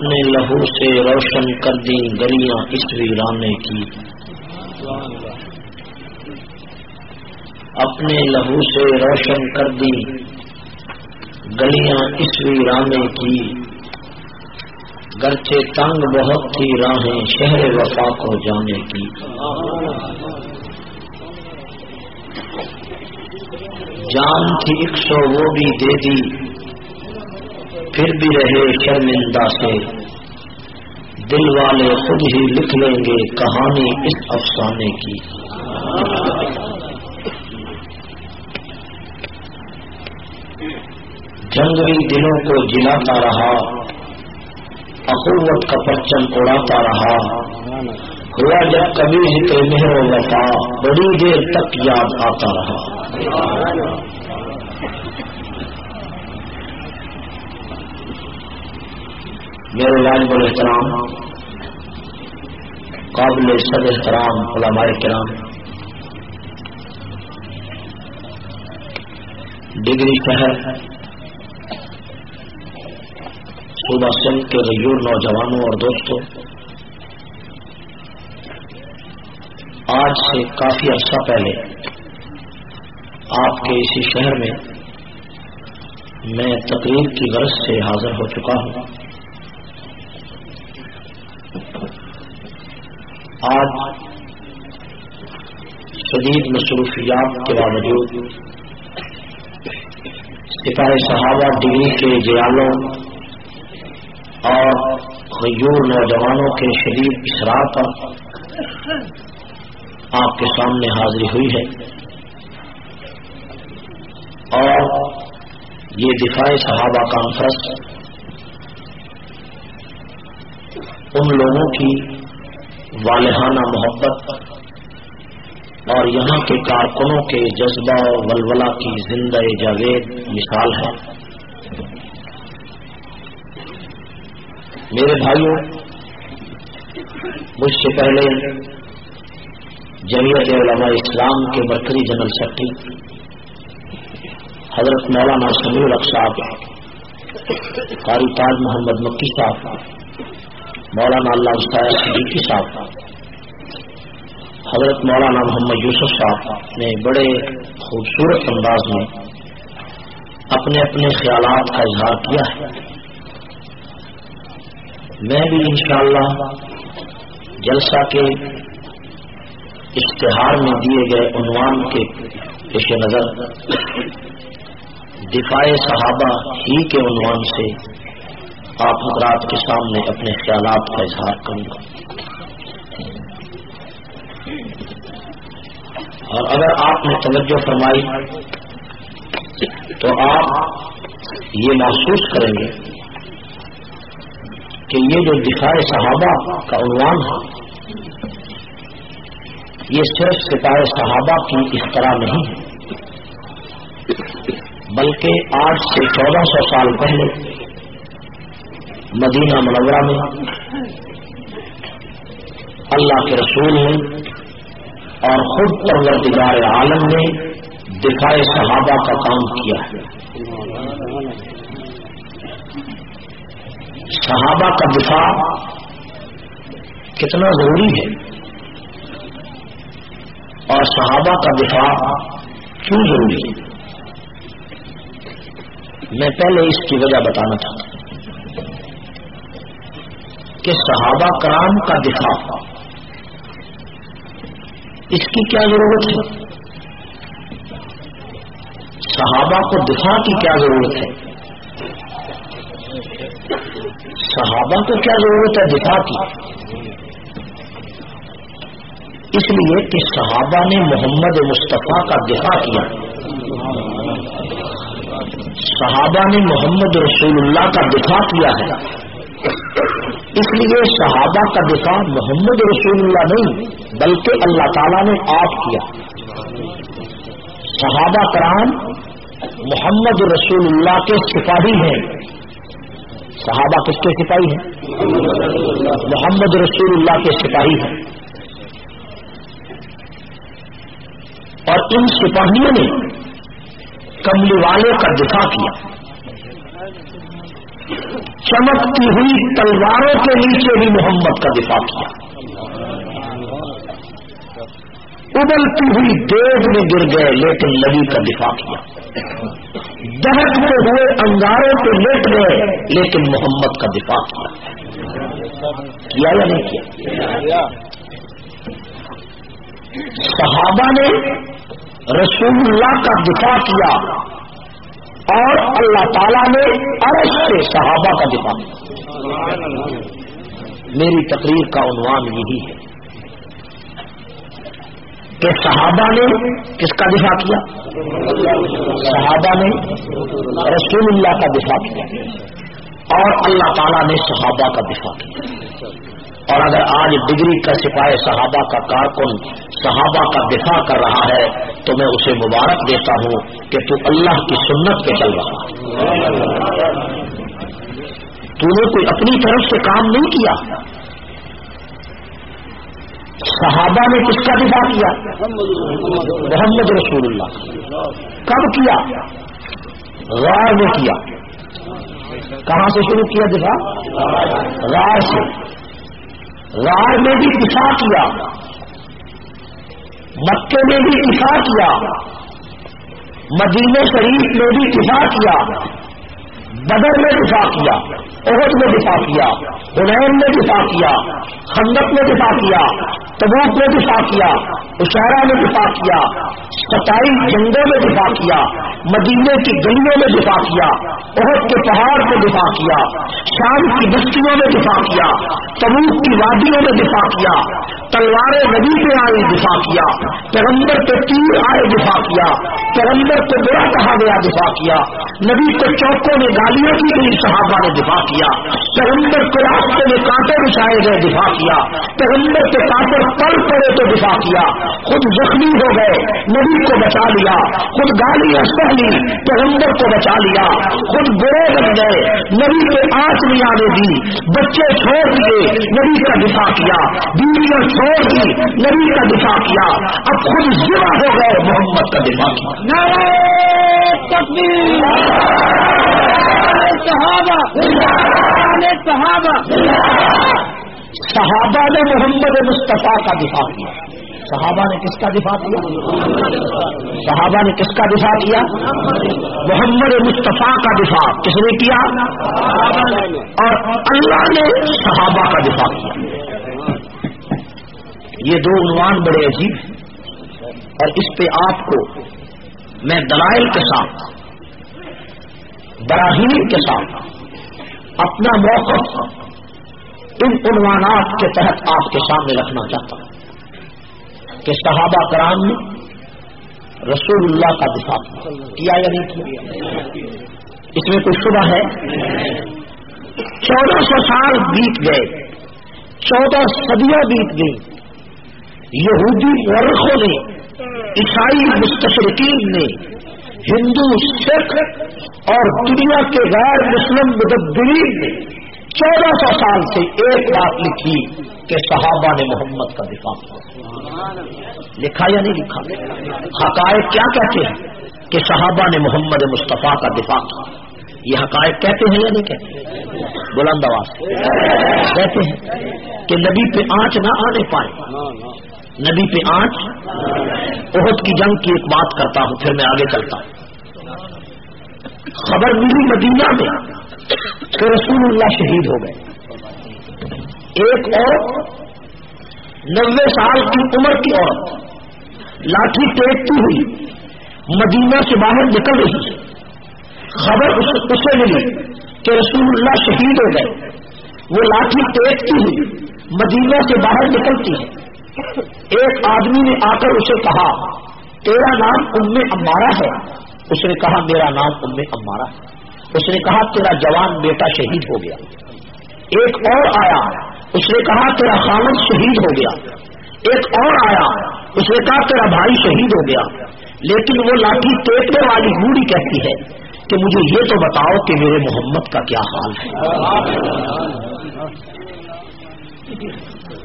اپنے لہو سے روشن کر دی گلیاں اس ویرانے کی۔ اپنے لہو سے روشن کر دی گلیاں اس ویرانے کی۔ گرچہ تنگ بہت تھی راہیں شہر وفا کو جانے کی۔ جان تھی ایک سو وہ بھی دے دی۔ پھر بھی رہے شرمندہ سے۔ دل والے خود ہی لکھ لیں گے کہانی اس افسانے کی۔ جنگلی دلوں کو جلاتا رہا، اخوت کا پرچم اڑاتا رہا۔ ہوا جب کبھی ذکر مہر و وفا، بڑی دیر تک یاد آتا رہا۔ میرے واجب احترام، قابل صد احترام، علماء کرام۔ ڈگری شہر صوبہ سنگھ کے غیور نوجوانوں اور دوستوں، آج سے کافی عرصہ پہلے آپ کے اسی شہر میں میں تقریر کی غرض سے حاضر ہو چکا ہوں۔ آج شدید مصروفیات کے باوجود سپاہی صحابہ ڈگری کے جیالوں اور غیور نوجوانوں کے شدید اشرار پر آپ کے سامنے حاضری ہوئی ہے اور یہ دفاع صحابہ کانفرنس ان لوگوں کی والہانہ محبت اور یہاں کے کارکنوں کے جذبہ و ولولہ کی زندہ جاوید مثال ہے۔ میرے بھائیوں، مجھ سے پہلے جمعیت علماء اسلام کے مرکزی جنرل سیکٹری حضرت مولانا سمیع صاحب قاری تاج محمد مکی صاحب مولانا اللہ صدیقی صاحب حضرت مولانا محمد یوسف صاحب نے بڑے خوبصورت انداز میں اپنے اپنے خیالات کا اظہار کیا ہے۔ میں بھی انشاءاللہ جلسہ کے اشتہار میں دیے گئے عنوان کے پیش نظر دفاع صحابہ ہی کے عنوان سے آپ حضرات کے سامنے اپنے خیالات کا اظہار کروں گا اور اگر آپ نے توجہ فرمائی تو آپ یہ محسوس کریں گے کہ یہ جو دفاع صحابہ کا عنوان ہے، یہ صرف سپاہ صحابہ کی اس طرح نہیں ہے، بلکہ آج سے چودہ سو سال پہلے مدینہ منورہ میں۔ اللہ کے رسول نے اور خود پروردگار عالم نے دفاع صحابہ کا کام کیا۔ ہے صحابہ کا دفاع کتنا ضروری ہے؟ اور صحابہ کا دفاع کیوں ضروری ہے؟ میں پہلے اس کی وجہ بتانا چاہتا ہوں۔ کہ صحابہ کرام کا دفاع۔ اس کی کیا ضرورت ہے؟ صحابہ کو دفاع کی کیا ضرورت ہے؟ صحابہ کو کیا ضرورت ہے دفاع کی؟ اس لیے کہ صحابہ نے محمد مصطفیٰ کا دفاع کیا۔ صحابہ نے محمد رسول اللہ کا دفاع کیا ہے۔ اس لیے صحابہ کا دفاع محمد رسول اللہ نہیں، بلکہ اللہ تعالیٰ نے آپ کیا۔ صحابہ کرام محمد رسول اللہ کے سپاہی ہیں۔ صحابہ کس کے سپاہی ہیں؟ محمد رسول اللہ کے سپاہی ہیں۔ اور ان سپاہیوں نے کملی والے کا دفاع کیا۔ چمکتی ہوئی تلواروں کے نیچے بھی محمد کا دفاع کیا ابلتی ہوئی دیو میں گر گئے، لیکن نبی کا دفاع کیا۔ دہتے ہوئے انگاروں پہ لیٹ گئے، لیکن محمد کا دفاع کیا۔ کیا یا نہیں کیا؟ صحابہ نے رسول اللہ کا دفاع کیا۔ اور اللہ تعالیٰ نے عرش سے صحابہ کا دفاع میری تقریر کا عنوان یہی ہے کہ صحابہ نے کس کا دفاع کیا؟ صحابہ نے رسول اللہ کا دفاع کیا اور اللہ تعالیٰ نے صحابہ کا دفاع کیا۔ اور اگر آج ڈگری کا سپاہی صحابہ کا کارکن صحابہ کا دفاع کر رہا ہے، تو میں اسے مبارک دیتا ہوں کہ تو اللہ کی سنت پہ چل رہا تو نے کوئی اپنی طرف سے کام نہیں کیا۔ صحابہ نے کس کا دفاع کیا؟ محمد رسول اللہ۔ کب کیا؟ غار میں کیا۔ کہاں سے شروع کیا دفاع؟ غار سے۔ غار میں بھی دفاع کیا، مکے میں بھی دفاع کیا، مدینہ شریف میں بھی دفاع کیا۔ بدر میں دفاع کیا عہد میں دفاع کیا حنین میں دفاع کیا خندق میں دفاع کیا تبوک میں دفاع کیا اشارہ میں دفاع کیا ستائی جنگوں میں دفاع کیا مدینے کی گلیوں میں دفاع کیا عہد کے پہاڑ پہ دفاع کیا شام کی بستیوں میں دفاع کیا تبوک کی وادیوں میں دفاع کیا تلوار نبی پہ آئے دفاع کیا پیغمبر پہ تیر آئے دفاع کیا پیغمبر کو برا کہا گیا، دفاع کیا۔ نبی کو چوکوں میں گالیاں کی گئی، صحابہ نے دفاع کیا۔ پیغمبر کو راستے میں کانٹے بچھائے گئے، دفاع کیا۔ پیغمبر کے کانٹے پل پڑے تو دفاع کیا۔ خود زخمی ہو گئے، نبی کو بچا لیا۔ خود گالیاں سہ لی، پیغمبر کو بچا لیا۔ خود برے بن گئے، نبی کے آنچ نہیں آنے دی۔ بچے چھوڑ دیے، نبی کا دفاع کیا۔ بیویاں چھوڑ دی، نبی کا دفاع کیا۔ اب خود ذرا ہو گئے، محمد کا دفاع کیا۔ صحابہ۔ صحابہ۔ صحابہ نے محمد مصطفیٰ کا دفاع کیا۔ صحابہ نے کس کا دفاع کیا؟ صحابہ نے کس کا دفاع کیا؟ محمد مصطفیٰ کا دفاع کس نے کیا؟ اور اللہ نے صحابہ کا دفاع کیا۔ یہ دو عنوان بڑے عجیب ہیں اور اس پہ آپ کو میں دلائل کے ساتھ، براہین کے ساتھ، اپنا موقف ان عنوانات کے تحت آپ کے سامنے رکھنا چاہتا ہوں کہ صحابہ کرام نے رسول اللہ کا دفاع کیا یا نہیں کیا؟ اس میں کوئی شبہ ہے؟ چودہ سو سال بیت گئے، چودہ صدیاں بیت گئی یہودی ورخوں نے عیسائی مستشرقین نے ہندو سکھ اور دنیا کے غیر مسلم مدبرین نے چودہ سو سال سے ایک بات لکھی کہ صحابہ نے محمد کا دفاع کیا۔ لکھا یا نہیں لکھا؟ حقائق کیا کہتے ہیں کہ صحابہ نے محمد مصطفیٰ کا دفاع کیا؟ یہ حقائق کہتے ہیں یا نہیں کہتے بلند آواز۔ کہتے ہیں کہ نبی پہ آنچ نہ آنے پائے۔ نبی پہ آنچ بہت کی جنگ کی ایک بات کرتا ہوں، پھر میں آگے چلتا ہوں۔ خبر ملی مدینہ میں کہ رسول اللہ شہید ہو گئے۔ ایک عورت نوے سال کی عمر کی عورت لاٹھی ٹیکتی ہوئی، مدینہ سے باہر نکل رہی۔ ہے خبر اسے ملی کہ رسول اللہ شہید ہو گئے۔ وہ لاٹھی ٹیکتی ہوئی، مدینہ سے باہر نکلتی۔ ہے ایک آدمی نے آ کر اسے کہا، تیرا نام ام امارا ہے. اس نے کہا، میرا نام ام امارا ہے. اس نے کہا، تیرا جوان بیٹا شہید ہو گیا. ایک اور آیا، اس نے کہا، تیرا خامد شہید ہو گیا. ایک اور آیا، اس نے کہا، تیرا بھائی شہید ہو گیا. لیکن وہ لاٹھی ٹیکنے والی بوڑھی کہتی ہے کہ مجھے یہ تو بتاؤ کہ میرے محمد کا کیا حال ہے۔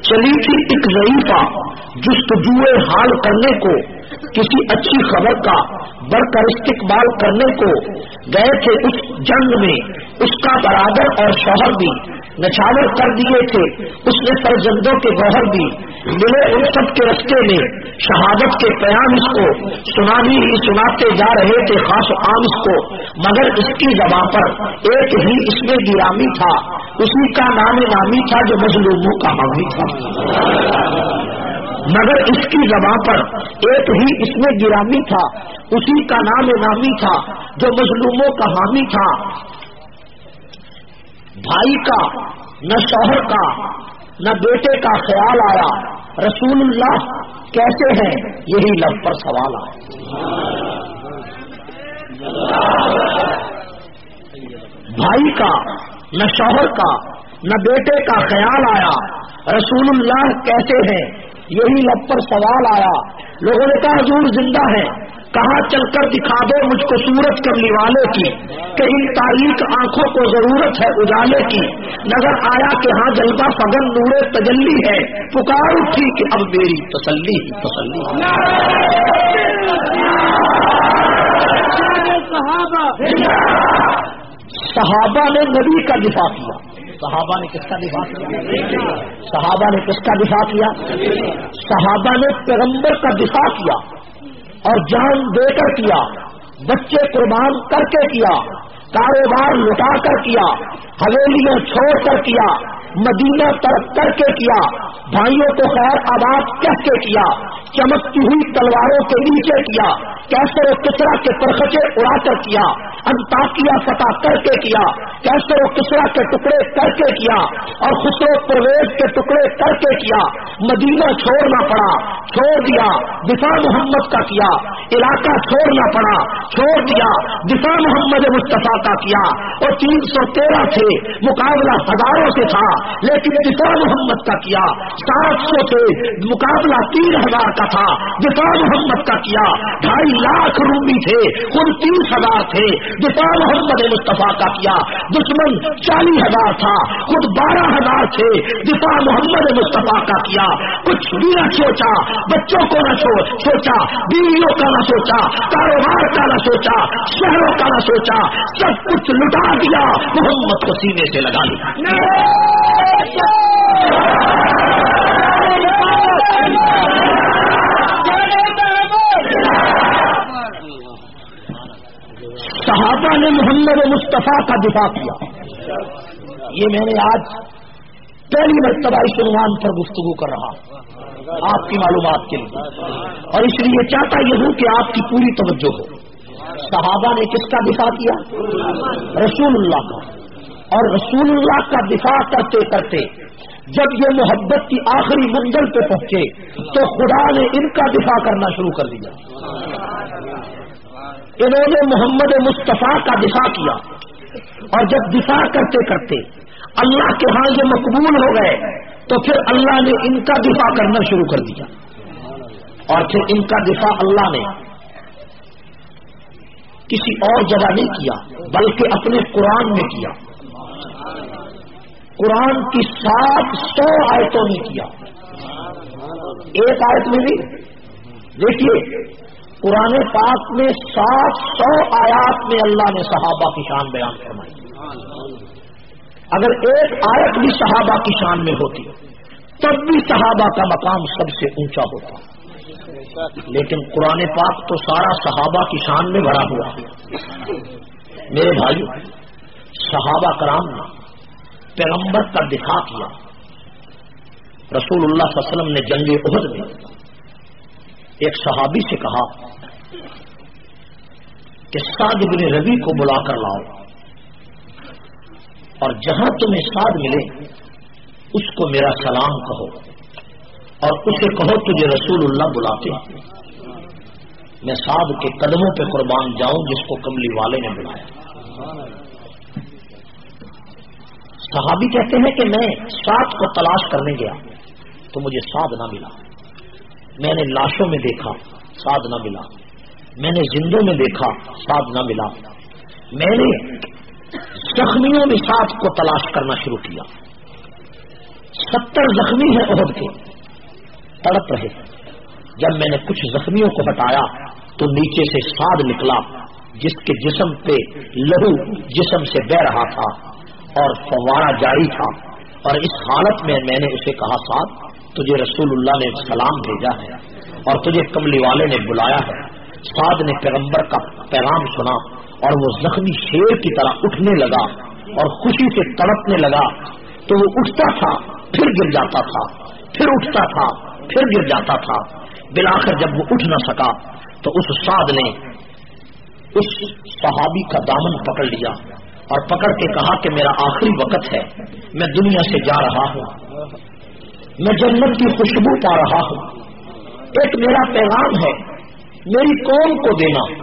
چلی تھی ایک ضعیفہ جستجوئے حال کرنے کو کسی اچھی خبر کا بڑھ کر استقبال کرنے کو گئے تھے اس جنگ میں، اس کا برادر اور شوہر بھی۔ نچاور کر دیے تھے، اس نے فرزندوں کے گوہر بھی۔ ملے ان سب کے رستے میں، شہادت کے قیام اس کو سنانی ہی سناتے جا رہے تھے، خاص عام اس کو۔ مگر اس کی زبان پر ایک ہی اس میں گرامی تھا۔ اسی کا نام نامی تھا جو مظلوموں کا حامی تھا۔ مگر اس کی زبان پر ایک ہی اس میں گرامی تھا، اسی کا نام نامی تھا، جو مظلوموں کا حامی تھا۔ بھائی کا، نہ شوہر کا، نہ بیٹے کا خیال آیا، رسول اللہ کیسے ہیں؟ یہی لب پر سوال آیا۔ بھائی کا، نہ شوہر کا، نہ بیٹے کا خیال آیا، رسول اللہ کیسے ہیں؟ یہی لب پر سوال آیا۔ لوگوں نے کہا، حضور زندہ ہے کہاں چل کر دکھا دو مجھ کو سورت کرنے والے کی؟ کہ ان تاریخ آنکھوں کو ضرورت ہے اجالے کی۔ نظر آیا کہ ہاں جلدا فگن نورے تجلی ہے۔ پکار اٹھی کہ اب میری تسلی تسلی صحابہ نے نبی کا دفاع کیا۔ صحابہ نے کس کا دفاع کیا؟ صحابہ نے کس کا دفاع کیا؟ صحابہ نے پیغمبر کا دفاع کیا اور جان دے کر کیا، بچے قربان کر کے کیا، کاروبار لٹا کر کیا، حویلیاں چھوڑ کر کیا، مدینہ ترک کر کے کیا، بھائیوں کو خیر آباد کہہ کے کیا چمکتی ہوئی تلواروں کے نیچے کیا کیسے وہ کچرا کے پرخچے اڑا کر کیا انتاکیا فتح کر کے کیا کیسے وہ کچرا کے ٹکڑے کر کے کیا اور خسرو پرویز کے ٹکڑے کر کے کیا۔ مدینہ چھوڑنا پڑا، چھوڑ دیا، دفاع محمد کا کیا۔ علاقہ چھوڑنا پڑا، چھوڑ دیا، دفاع محمد مصطفیٰ کا کیا۔ اور تین سو تیرہ تھے مقابلہ ہزاروں سے تھا، لیکن دفاع محمد کا کیا۔ سات سو سے مقابلہ تین ہزار کا تھا دفاع محمد کا کیا۔ ڈھائی لاکھ رومی تھے خود تیس ہزار تھے۔ دفاع محمد مصطفیٰ کا کیا۔ دشمن چالیس ہزار تھا، خود بارہ ہزار تھے۔ دفاع محمد مصطفیٰ کا کیا۔ کچھ بھی نہ سوچا، بچوں کو نہ سوچا، بیویوں کا نہ سوچا، کاروبار کا نہ سوچا، شہروں کا نہ سوچا۔ سب کچھ لٹا دیا، محمد کو سینے سے لگا لیا۔ صحابہ نے محمد مصطفیٰ کا دفاع کیا۔ یہ میں نے آج پہلی مرتبہ اس عنوان پر گفتگو کر رہا آپ کی معلومات کے لیے۔ اور اس لیے چاہتا یہ ہوں کہ آپ کی پوری توجہ ہو۔ صحابہ نے کس کا دفاع کیا؟ رسول اللہ کا۔ اور رسول اللہ کا دفاع کرتے کرتے جب یہ محبت کی آخری منزل پہ پہنچے تو خدا نے ان کا دفاع کرنا شروع کر دیا۔ انہوں نے محمد مصطفیٰ کا دفاع کیا۔ اور جب دفاع کرتے کرتے اللہ کے ہاں یہ مقبول ہو گئے، تو پھر اللہ نے ان کا دفاع کرنا شروع کر دیا۔ اور پھر ان کا دفاع اللہ نے کسی اور جگہ نہیں کیا، بلکہ اپنے قرآن میں کیا۔ قرآن کی سات سو آیتوں میں کیا۔ ایک آیت میں بھی۔ دیکھیے قرآن پاک میں سات سو آیات میں اللہ نے صحابہ کی شان بیان فرمائی۔ اگر ایک آیت بھی صحابہ کی شان میں ہوتی، تب بھی صحابہ کا مقام سب سے اونچا ہوتا۔ لیکن قرآن پاک تو سارا صحابہ کی شان میں بھرا ہوا۔ میرے بھائی صحابہ کرام نے پیغمبر کا دفاع کیا۔ رسول اللہ صلی اللہ علیہ وسلم نے جنگ عہد میں ایک صحابی سے کہا کہ سعد بن ربی کو بلا کر لاؤ اور جہاں تمہیں سعد ملے اس کو میرا سلام کہو اور اسے کہو تجھے رسول اللہ بلاتے میں سعد کے قدموں پہ قربان جاؤں جس کو کملی والے نے بلایا۔ صحابی کہتے ہیں کہ میں سعد کو تلاش کرنے گیا تو مجھے سعد نہ ملا۔ میں نے لاشوں میں دیکھا، سعد نہ ملا۔ میں نے زندوں میں دیکھا ساتھ نہ ملا۔ میں نے زخمیوں میں ساتھ کو تلاش کرنا شروع کیا۔ ستر زخمی ہیں عہد کے۔ تڑپ رہے۔ جب میں نے کچھ زخمیوں کو ہٹایا، تو نیچے سے ساد نکلا، جس کے جسم پہ لہو جسم سے بہ رہا تھا اور فوارہ جاری تھا۔ اور اس حالت میں میں نے اسے کہا ساتھ تجھے رسول اللہ نے سلام بھیجا ہے اور تجھے کملی والے نے بلایا ہے۔ سعد نے پیغمبر کا پیغام سنا اور وہ زخمی شیر کی طرح اٹھنے لگا اور خوشی سے تڑپنے لگا۔ تو وہ اٹھتا تھا، پھر گر جاتا تھا، پھر اٹھتا تھا، پھر گر جاتا تھا۔ بلاخر جب وہ اٹھ نہ سکا تو اس سعد نے اس صحابی کا دامن پکڑ لیا اور پکڑ کے کہا کہ میرا آخری وقت ہے، میں دنیا سے جا رہا ہوں۔ میں جنت کی خوشبو پا رہا ہوں۔ ایک میرا پیغام ہے، میری قوم کو دینا۔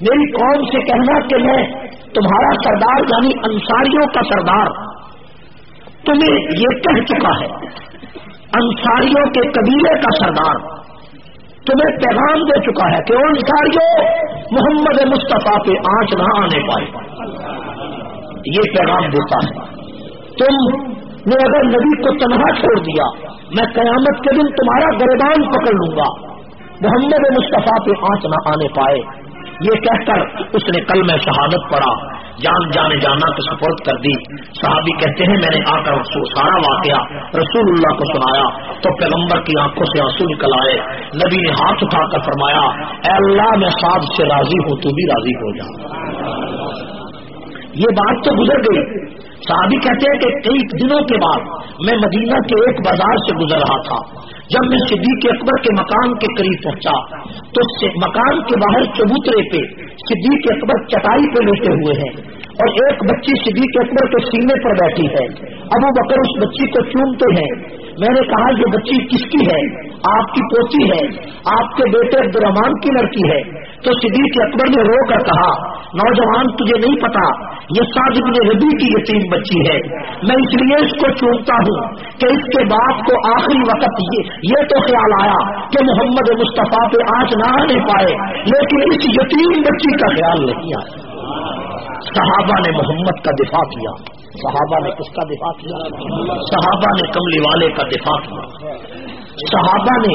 میری قوم سے کہنا کہ میں تمہارا سردار یعنی انصاریوں کا سردار۔ تمہیں یہ کہہ چکا ہے، انصاریوں کے قبیلے کا سردار۔ تمہیں پیغام دے چکا ہے کہ انصاریوں محمد مصطفیٰ پہ آنچ نہ آنے پائے۔ یہ پیغام دیتا ہے۔ تم نے اگر نبی کو تنہا چھوڑ دیا، میں قیامت کے دن تمہارا گردان پکڑ لوں گا۔ محمد مصطفیٰ پہ آنچ نہ آنے پائے۔ یہ کہہ کر اس نے کل میں شہادت پڑا جان جانے جانا تو سپورٹ کر دی۔ صحابی کہتے ہیں، میں نے آ کر سارا واقعہ رسول اللہ کو سنایا۔ تو پیغمبر کی آنکھوں سے آنسو نکل آئے۔ نبی نے ہاتھ اٹھا کر فرمایا، اے اللہ، میں سعد سے راضی ہوں، تو بھی راضی ہو جا۔ یہ بات تو گزر گئی۔ صحابی کہتے ہیں کہ کئی دنوں کے بعد میں مدینہ کے ایک بازار سے گزر رہا تھا۔ جب میں صدیق اکبر کے مکان کے قریب پہنچا، تو مکان کے باہر چبوترے پہ صدیق اکبر چٹائی پہ لیٹے ہوئے ہیں اور ایک بچی صدیق اکبر کے سینے پر بیٹھی ہے۔ ابو بکر اس بچی کو چومتے ہیں۔ میں نے کہا، یہ بچی کس کی ہے؟ آپ کی پوتی ہے۔ آپ کے بیٹے عبد الرحمان کی لڑکی ہے۔ تو صدیق اکبر نے رو کر کہا، نوجوان، تجھے نہیں پتا، یہ ساز ابن ربی کی یتیم بچی ہے۔ میں اس لیے اس کو چونتا ہوں کہ اس کے باپ کو آخری وقت یہ یہ تو خیال آیا کہ محمد مصطفیٰ پہ آج نہ آنے پائے، لیکن اس یتیم بچی کا خیال نہیں آیا۔ صحابہ نے محمد کا دفاع کیا، صحابہ نے کس کا دفاع کیا، صحابہ نے کملی والے کا دفاع کیا، صحابہ نے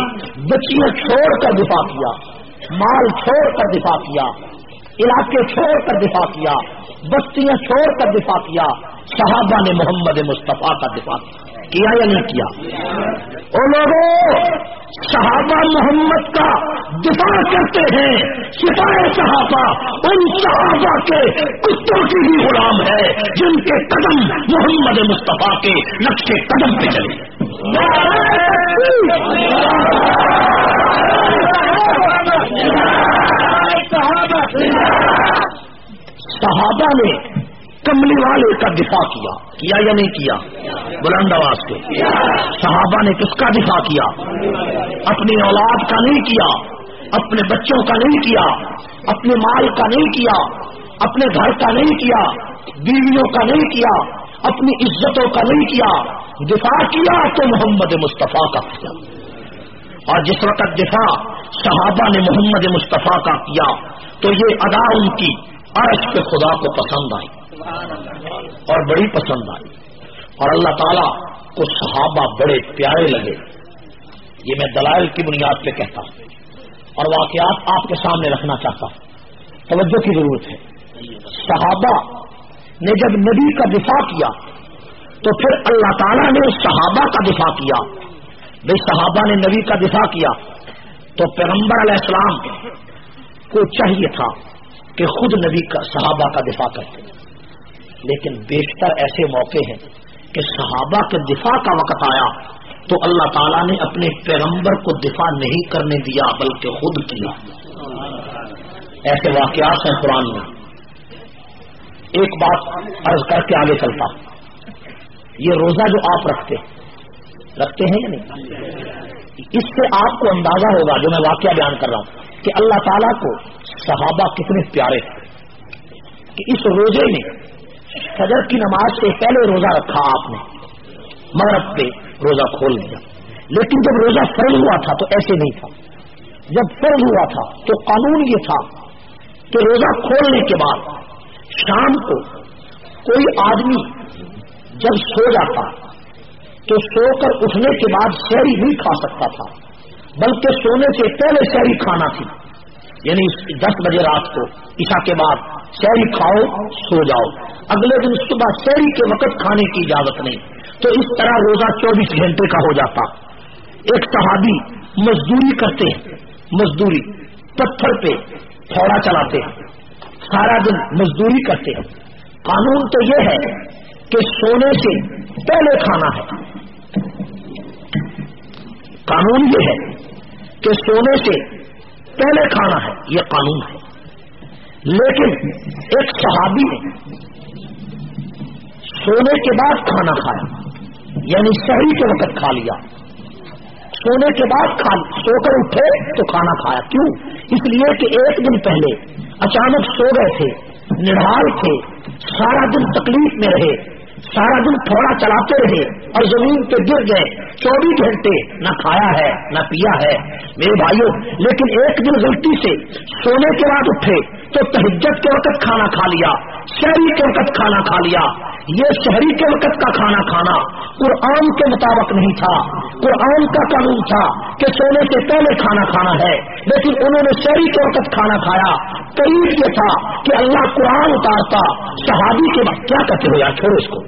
بچیاں چھوڑ کر دفاع کیا، مال چھوڑ کر دفاع کیا، علاقے چھوڑ کر دفاع کیا، بستیاں چھوڑ کر دفاع کیا، صحابہ نے محمد مصطفیٰ کا دفاع کیا۔ یا نہیں کیا؟ او لوگوں صحابہ محمد کا دفاع کرتے ہیں سپاہ صحابہ، ان صحابہ کے کتوں کی بھی غلام ہے، جن کے قدم محمد مصطفیٰ کے نقشے قدم پہ چلے۔ صحابہ نے کملی والے کا دفاع کیا کیا یا نہیں کیا؟ بلند آواز کے صحابہ نے کس کا دفاع کیا؟ اپنی اولاد کا نہیں کیا، اپنے بچوں کا نہیں کیا، اپنے مال کا نہیں کیا، اپنے گھر کا نہیں کیا، بیویوں کا نہیں کیا، اپنی عزتوں کا نہیں کیا۔ دفاع کیا تو محمد مصطفیٰ کا کیا۔ اور جس وقت دفاع صحابہ نے محمد مصطفیٰ کا کیا، تو یہ ادا ان کی عرش پہ خدا کو پسند آئی۔ اور بڑی پسند آئی۔ اور اللہ تعالیٰ کو صحابہ بڑے پیارے لگے۔ یہ میں دلائل کی بنیاد پہ کہتا ہوں۔ اور واقعات آپ کے سامنے رکھنا چاہتا ہوں۔ توجہ کی ضرورت ہے۔ صحابہ نے جب نبی کا دفاع کیا، تو پھر اللہ تعالیٰ نے اس صحابہ کا دفاع کیا۔ بھائی صحابہ نے نبی کا دفاع کیا، تو پیغمبر علیہ السلام کو چاہیے تھا کہ خود نبی کا صحابہ کا دفاع کرتے۔ لیکن بیشتر ایسے موقع ہیں کہ صحابہ کے دفاع کا وقت آیا تو اللہ تعالیٰ نے اپنے پیغمبر کو دفاع نہیں کرنے دیا بلکہ خود کیا۔ ایسے واقعات ہیں قرآن میں۔ ایک بات عرض کر کے آگے چلتا یہ روزہ جو آپ رکھتے رکھتے ہیں یا نہیں؟ اس سے آپ کو اندازہ ہوگا، جو میں واقعہ بیان کر رہا ہوں، کہ اللہ تعالیٰ کو صحابہ کتنے پیارے ہیں کہ اس روزے میں فجر کی نماز سے پہلے روزہ رکھا آپ نے، مغرب پہ روزہ کھول لیا۔ لیکن جب روزہ فرض ہوا تھا تو ایسے نہیں تھا۔ جب فرض ہوا تھا تو قانون یہ تھا کہ روزہ کھولنے کے بعد شام کو کوئی آدمی جب سو جاتا، تو سو کر اٹھنے کے بعد شہری نہیں کھا سکتا تھا، بلکہ سونے سے پہلے شہری کھانا تھی۔ یعنی دس بجے رات کو، عشاء کے بعد شہری کھاؤ، سو جاؤ۔ اگلے دن صبح شہری کے وقت کھانے کی اجازت نہیں۔ تو اس طرح روزہ چوبیس گھنٹے کا ہو جاتا۔ ایک صحابی مزدوری کرتے ہیں، مزدوری، پتھر پہ تھوڑا چلاتے ہیں۔ سارا دن مزدوری کرتے ہیں۔ قانون تو یہ ہے کہ سونے سے پہلے کھانا ہے۔ قانون یہ ہے کہ سونے سے پہلے کھانا ہے، یہ قانون ہے۔ لیکن ایک صحابی نے سونے کے بعد کھانا کھایا یعنی شہری کے وقت کھا لیا۔ سونے کے بعد سو کر اٹھے تو کھانا کھایا۔ کیوں؟ اس لیے کہ ایک دن پہلے اچانک سو گئے تھے نڈال تھے، سارا دن تکلیف میں رہے، سارا دن تھوڑا چلاتے رہے۔ اور زمین پہ گر گئے چوبیس گھنٹے نہ کھایا ہے، نہ پیا ہے، میرے بھائیوں لیکن ایک دن غلطی سے سونے کے بعد اٹھے تو تہجت کے وقت کھانا کھا لیا، شہری کے وقت کھانا کھا لیا۔ یہ شہری کے وقت کا کھانا کھانا قرآن کے مطابق نہیں تھا، قرآن کا قانون تھا کہ سونے سے پہلے کھانا کھانا ہے، لیکن انہوں نے شہری کے وقت کھانا کھایا۔ قریب یہ تھا کہ اللہ قرآن اتارتا، صحابی کے وقت کیا کہتے ہو یار، چھوڑو اس کو۔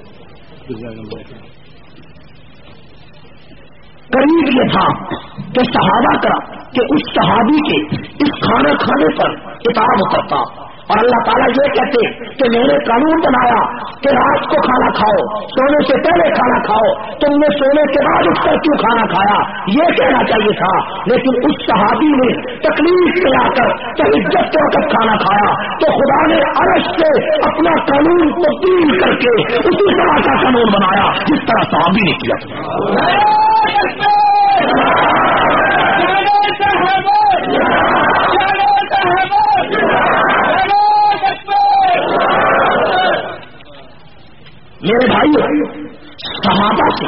قریب یہ تھا کہ صحابہ کا کہ اس صحابی کے اس کھانا کھانے پر اتار اترتا اور اللہ تعالیٰ یہ کہتے کہ میں نے قانون بنایا کہ رات کو کھانا کھاؤ، سونے سے پہلے کھانا کھاؤ، تم نے سونے کے بعد اٹھ کر کیوں کھانا کھایا؟ یہ کہنا چاہیے تھا۔ لیکن اس صحابی نے تکلیف میں آ کر عزت کے وقت کھانا کھایا۔ تو خدا نے عرش سے اپنا قانون تبدیل کر کے اسی طرح کا قانون بنایا، جس طرح صحابی نے کیا۔ میرے بھائی صحابہ سے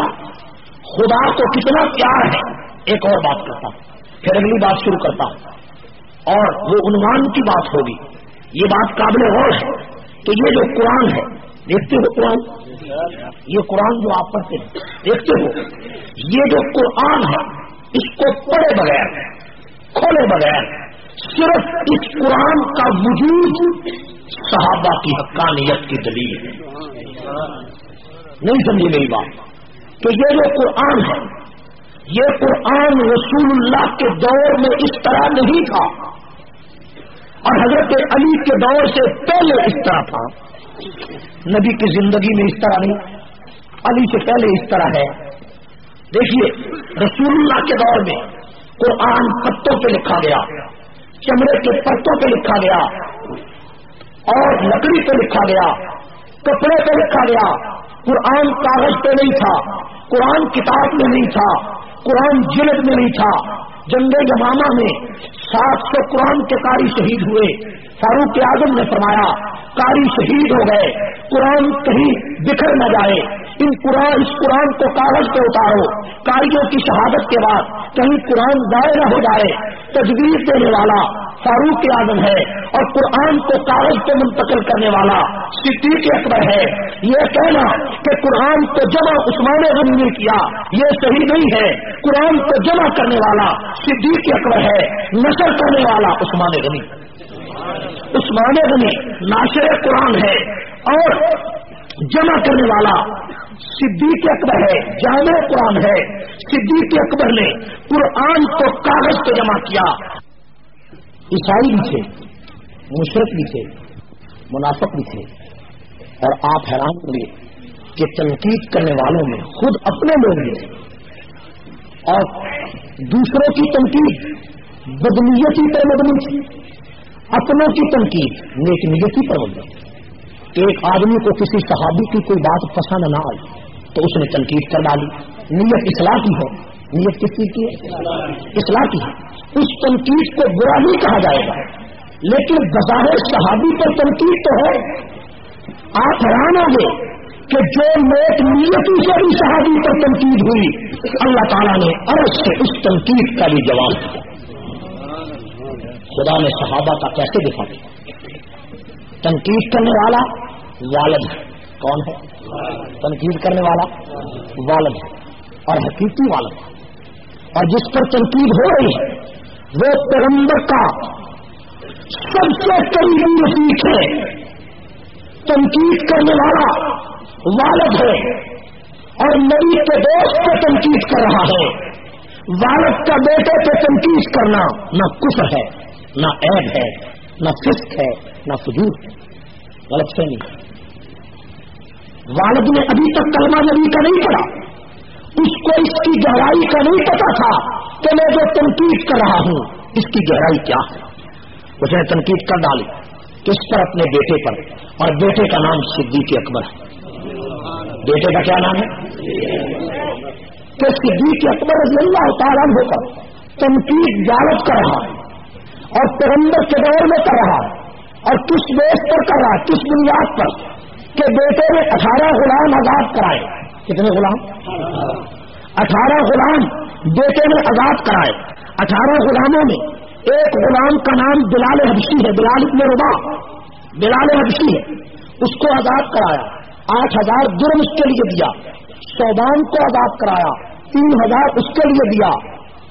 خدا کو کتنا پیار ہے، ایک اور بات کرتا ہوں، پھر اگلی بات شروع کرتا ہوں۔ اور وہ عنوان کی بات ہوگی۔ یہ بات قابل غور ہے کہ یہ جو قرآن ہے، دیکھتے ہو قرآن؟ یہ قرآن جو آپ پڑھتے ہیں، دیکھتے ہو۔ یہ جو قرآن ہے، اس کو پڑھے بغیر، کھولے بغیر صرف اس قرآن کا وجود صحابہ کی حقانیت کی دلیل ہے۔ نہیں سمجھی میری بات۔ کہ یہ جو قرآن ہے، یہ قرآن رسول اللہ کے دور میں اس طرح نہیں تھا۔ اور حضرت علی کے دور سے پہلے اس طرح تھا۔ نبی کی زندگی میں اس طرح نہیں۔ علی سے پہلے اس طرح ہے۔ دیکھیے، رسول اللہ کے دور میں قرآن پتوں پہ لکھا گیا۔ چمڑے کے پتوں پہ لکھا گیا اور لکڑی پہ لکھا گیا، کپڑے پہ لکھا گیا۔ قرآن کاغذ پہ نہیں تھا، قرآن کتاب میں نہیں تھا، قرآن جلد میں نہیں تھا۔ جنگ جمامہ میں سات سو قرآن کے کاری شہید ہوئے۔ فاروق اعظم نے فرمایا کاری شہید ہو گئے، قرآن کہیں بکھر نہ جائے۔ ان قرآن اس قرآن کو کاغذ پہ اتارو کاریوں کی شہادت کے بعد کہیں قرآن ضائع نہ ہو جائے، تجویز دینے والا فاروق اعظم ہے اور قرآن کو کاغذ پہ منتقل کرنے والا صدیق اکبر ہے۔ یہ کہنا کہ قرآن کو جمع عثمان غنی نے کیا، یہ صحیح نہیں ہے۔ قرآن کو جمع کرنے والا صدیق اکبر ہے، نشر کرنے والا عثمان غنی۔ عثمان غنی ناشر قرآن ہے اور جمع کرنے والا صدیق اکبر ہے، جامع قرآن ہے۔ صدیق اکبر نے قرآن کو کاغذ پہ جمع کیا۔ عیسائی بھی تھے، مشرق بھی تھے، منافق بھی تھے۔ اور آپ حیران ہوئے کہ تنقید کرنے والوں میں خود اپنے لوگ بھی تھے۔ اور دوسروں کی تنقید بدنیتی پر مبنی تھی۔ اپنوں کی تنقید نیک نیتی پر مبنی کہ ایک آدمی کو کسی صحابی کی کوئی بات پسند نہ آئی تو اس نے تنقید کر ڈالی۔ نیت اصلاح کی ہے نیت کس چیز کی ہے؟ اصلاح کی ہے۔ اس تنقید کو برا نہیں کہا جائے گا۔ لیکن بظاہر صحابی پر تنقید تو ہے۔ آپ حیران ہوں گے کہ جو نیک نیتی سے بھی صحابی پر تنقید ہوئی، اللہ تعالیٰ نے عرض سے اس تنقید کا بھی جواب دیا۔ خدا نے صحابہ کا کیسے دفاع کیا؟ تنقید کرنے والا والد ہے۔ کون ہے؟ تنقید کرنے والا والد ہے۔ اور حقیقی والد ہے۔ اور جس پر تنقید ہو رہی ہے، وہ پیغمبر کا سب سے قریبی رفیق ہے۔ تنقید کرنے والا والد ہے۔ اور نبی کے دوست کو تنقید کر رہا ہے۔ والد کا بیٹے پہ تنقید کرنا نہ کفر ہے، نہ عیب ہے۔ نہ فسق ہے، نہ فجور ہے۔ غلط فہمی۔ والد نے ابھی تک کلمہ نبی کا نہیں پڑھا۔ اس کو اس کی گہرائی کا نہیں پتا تھا کہ میں جو تنقید کر رہا ہوں، اس کی گہرائی کیا ہے؟ اس نے تنقید کر ڈالی۔ کس پر؟ اپنے بیٹے پر۔ اور بیٹے کا نام صدیق اکبر ہے۔ بیٹے کا کیا نام ہے؟ کہ صدیق اکبر رضی اللہ تعالیٰ ہو کر تنقید جالت کر رہا ہے۔ اور پیغمبر کے دور میں کر رہا اور کس بیس پر کر رہا ہے، کس بنیاد پر؟ کہ بیٹے نے اٹھارہ غلام آزاد کرائے۔ کتنے غلام؟ اٹھارہ غلام بیٹے نے آزاد کرائے۔ اٹھارہ غلاموں میں ایک غلام کا نام بلال حبشی ہے، بلال ابن ربا بلال حبشی ہے، اس کو آزاد کرایا۔ آٹھ ہزار جرم اس کے لیے دیا۔ سودان کو آزاد کرایا۔ تین ہزار اس کے لیے دیا۔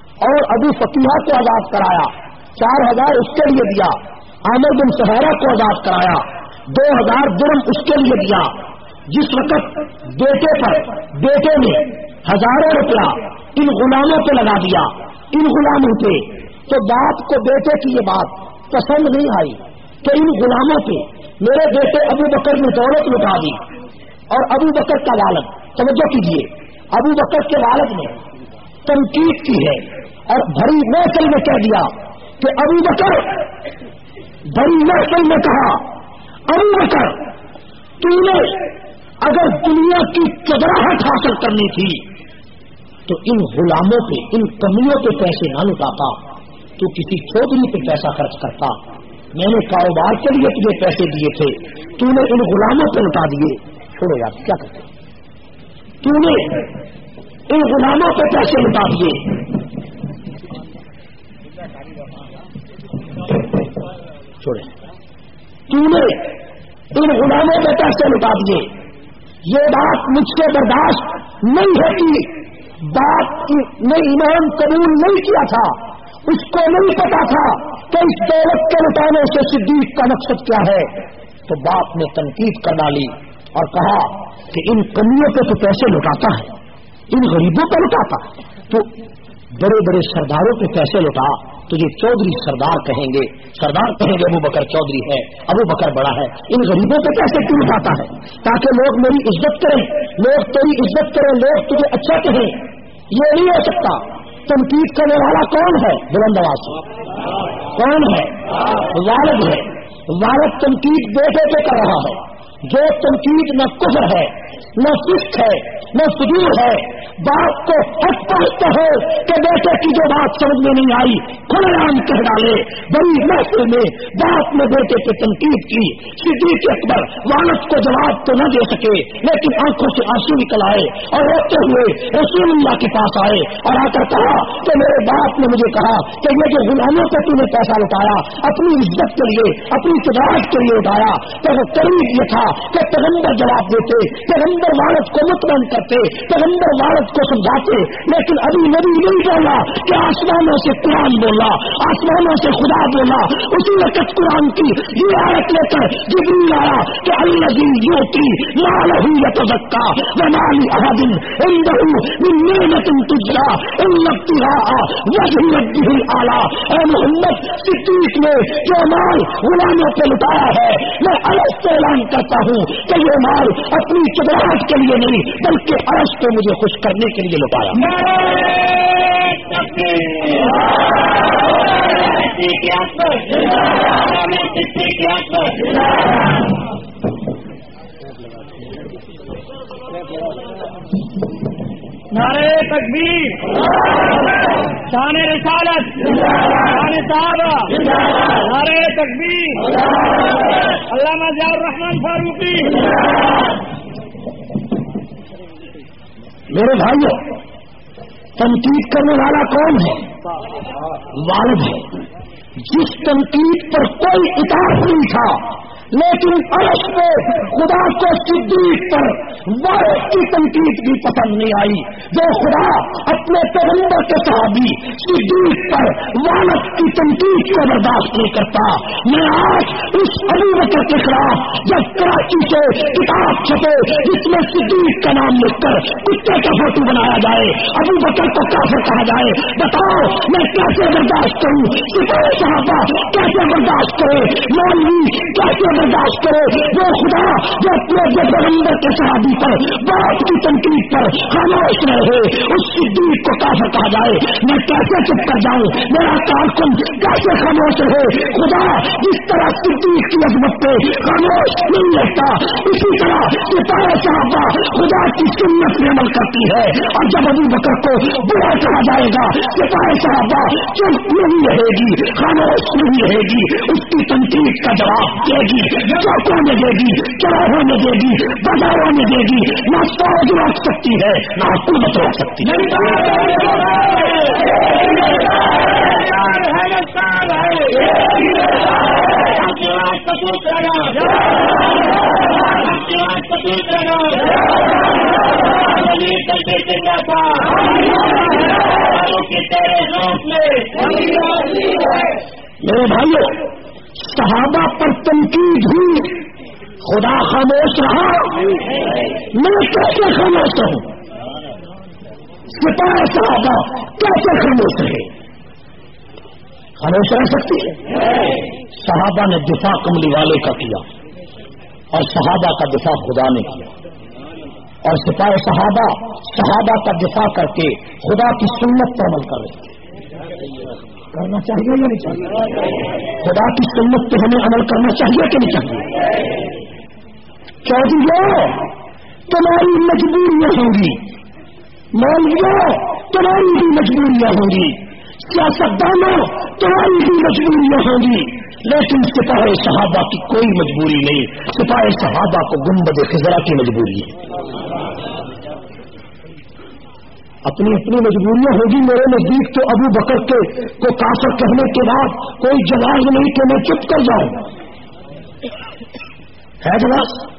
اور ابو فتیحہ کو آزاد کرایا۔ چار ہزار اس کے لیے دیا۔ عامر بن سہارا کو آزاد کرایا۔ دو ہزار جرم اس کے لیے دیا۔ جس وقت بیٹے پر، بیٹے نے ہزاروں روپیہ ان غلاموں پہ لگا دیا۔ ان غلاموں پہ۔ تو باپ کو بیٹے کی یہ بات پسند نہیں آئی کہ ان غلاموں پہ میرے بیٹے ابو بکر نے دولت لٹا دی۔ اور ابو بکر کا والد توجہ کیجیے۔ ابو بکر کے والد نے تنقید کی ہے اور بھری محفل میں کہہ دیا کہ ابو بکر بڑی محفل میں کہا، ابو بکر تم نے اگر دنیا کی چدراہٹ حاصل کرنی تھی، تو ان غلاموں پہ ان کمیوں پہ پیسے نہ لٹاتا، تو کسی چودھری پہ پیسہ خرچ کرتا۔ میں نے کاروبار کے لیے تجھے پیسے دیے تھے تو نے ان غلاموں پہ لٹا دیے۔ چھوڑو یار، کیا کرتے؟ تو نے ان غلاموں پہ پیسے لٹا دیے۔ چھوڑے۔ تو نے ان غلاموں پہ پیسے لٹا دیے یہ بات مجھ سے برداشت نہیں ہوتی بات نے ایمان قبول نہیں کیا تھا۔ اس کو نہیں پتا تھا کہ اس دولت کے لٹانے سے صدیق کا مقصد کیا ہے۔ تو باپ نے تنقید کر ڈالی اور کہا کہ ان کمیوں پہ تو پیسے لٹاتا ہے، ان غریبوں پہ لٹاتا ہے۔ تو بڑے بڑے سرداروں پہ پیسے لٹا۔ تو یہ چودھری سردار کہیں گے۔ سردار کہیں گے، ابو بکر چودھری ہے، ابو بکر بڑا ہے۔ ان غریبوں پہ پیسے کیوں اٹھاتا ہے؟ تاکہ لوگ میری عزت کریں، لوگ تیری عزت کریں، لوگ تجھے اچھا کہیں۔ یہ نہیں ہو سکتا۔ تنقید کرنے والا کون ہے؟ بلند آواز کون ہے؟ والد ہے۔ والد تنقید بیٹے پہ کر رہا ہے۔ جو تنقید نہ کفر ہے نہ سست ہے، نہ فجور ہے۔ باپ کو حق پہنچتا ہے کہ بیٹے کی جو بات سمجھ میں نہیں آئی کھلے عام کہہ ڈالے۔ بڑی محفل میں باپ نے بیٹے پہ تنقید کی۔ صدیق اکبر والد کو جواب تو نہ دے سکے، لیکن آنکھوں سے آنسو نکل آئے اور روتے ہوئے رسول اللہ کے پاس آئے اور آ کر کہا کہ میرے باپ نے مجھے کہا کہ یہ جو غلاموں پہ تم نے پیسہ لٹایا، اپنی عزت کے لیے، اپنی تجارت کے لیے اٹھایا، تو وہ قریب یہ تھا کہ پیغمبر جواب دیتے، پیغمبر پیغمبر والد کو مطمئن کرتے، پیغمبر والد کو سمجھاتے، لیکن ابھی نبی نہیں بولا کہ آسمانوں سے قرآن بولا، آسمانوں سے خدا بولا، اسی وقت قرآن کی یہ آیت لے کر جبریل آیا کہ اللہ یو کی لال ہوئی تو سکتا مالی احدن محنت تجرا ان لگتی وہی آلہ اے محمد، صدیق نے جو مال غلاموں پہ لٹایا ہے، میں الگ سے اعلان کرتا ہوں کہ یہ مال اپنی چدراہٹ کے لیے نہیں، بلکہ عرش کو مجھے خوش کرنے کے لیے لٹایا نعرے تکبیر، شان رسالت، شان صحابہ نعرے تکبیر، علامہ ضیاء الرحمان فاروقی میرے بھائیوں تنقید کرنے والا کون ہے؟ والد ہے۔ جس تنقید پر کوئی اتار نہیں تھا لیکن عرش میں خدا کو صدیق پر واحد کی تنقید بھی پسند نہیں آئی۔ جو خدا اپنے پیغمبر کے صحابی صدیق پر والد کی تنقید کو برداشت نہیں کرتا۔ میں آج اس ابو بکر کے خلاف جب کراچی سے کتاب چھپے، جس میں صدیق کا نام لکھ کر کتے کا فوٹو بنایا جائے، ابو بکر کو کافر کہا جائے۔ بتاؤ میں کیسے برداشت کروں؟ صحابہ کیسے برداشت کرے؟ مولوی کیسے برداشت کرے وہ خدا جو اپنے پیغمبر کے صحابی پر، بات کی تنقید پر خاموش رہے، اس صدیق کو کافر کہا جائے۔ میں کیسے چپ کر جاؤں؟ میرا کارکن کیسے خاموش رہے؟ خدا جس طرح صدیق کی عظمت پہ خاموش نہیں رہتا، اسی طرح سپاہ صحابہ خدا کی سنت میں عمل کرتی ہے۔ اور جب ابو بکر کو برا کہا جائے گا سپاہ صحابہ چپ نہیں رہے گی، خاموش نہیں رہے گی، اس کی تنقید کا جواب دے گی۔ چوکوں میں دے گی چراہوں میں دے گی، بازاروں میں دے گی، نہ فوج روک سکتی ہے، نہ حکومت روک سکتی ہے۔ میرے بھائیوں صحابہ پر تنقید ہوئی۔ خدا خاموش رہا۔ میں کیسے خاموش رہوں؟ سپاہ صحابہ کیسے خاموش رہے؟ خاموش رہ سکتی ہے؟ صحابہ نے دفاع کملی والے کا کیا اور صحابہ کا دفاع خدا نے کیا۔ اور سپاہ صحابہ صحابہ کا دفاع کر کے خدا کی سنت پر عمل کر رہے۔ کرنا چاہیے یا نہیں چاہیے؟ خدا کی سنت پہ ہمیں عمل کرنا چاہیے کہ نہیں چاہیے؟ چودھری تمہاری مجبوریاں ہوں گی۔ مولویوں تمہاری بھی مجبوریاں ہوں گی۔ سیاستدانوں تمہاری بھی مجبوریاں ہوں گی۔ لیکن سپاہ صحابہ کی کوئی مجبوری نہیں سپاہ صحابہ کو گنبد خزرا کی مجبوری ہے۔ اپنی اپنی مجبوریاں ہوگی میرے نزدیک تو ابو بکر کے، کو کافر کہنے کے بعد کوئی جواز نہیں کہ میں چپ کر جاؤں۔ ہے جواز؟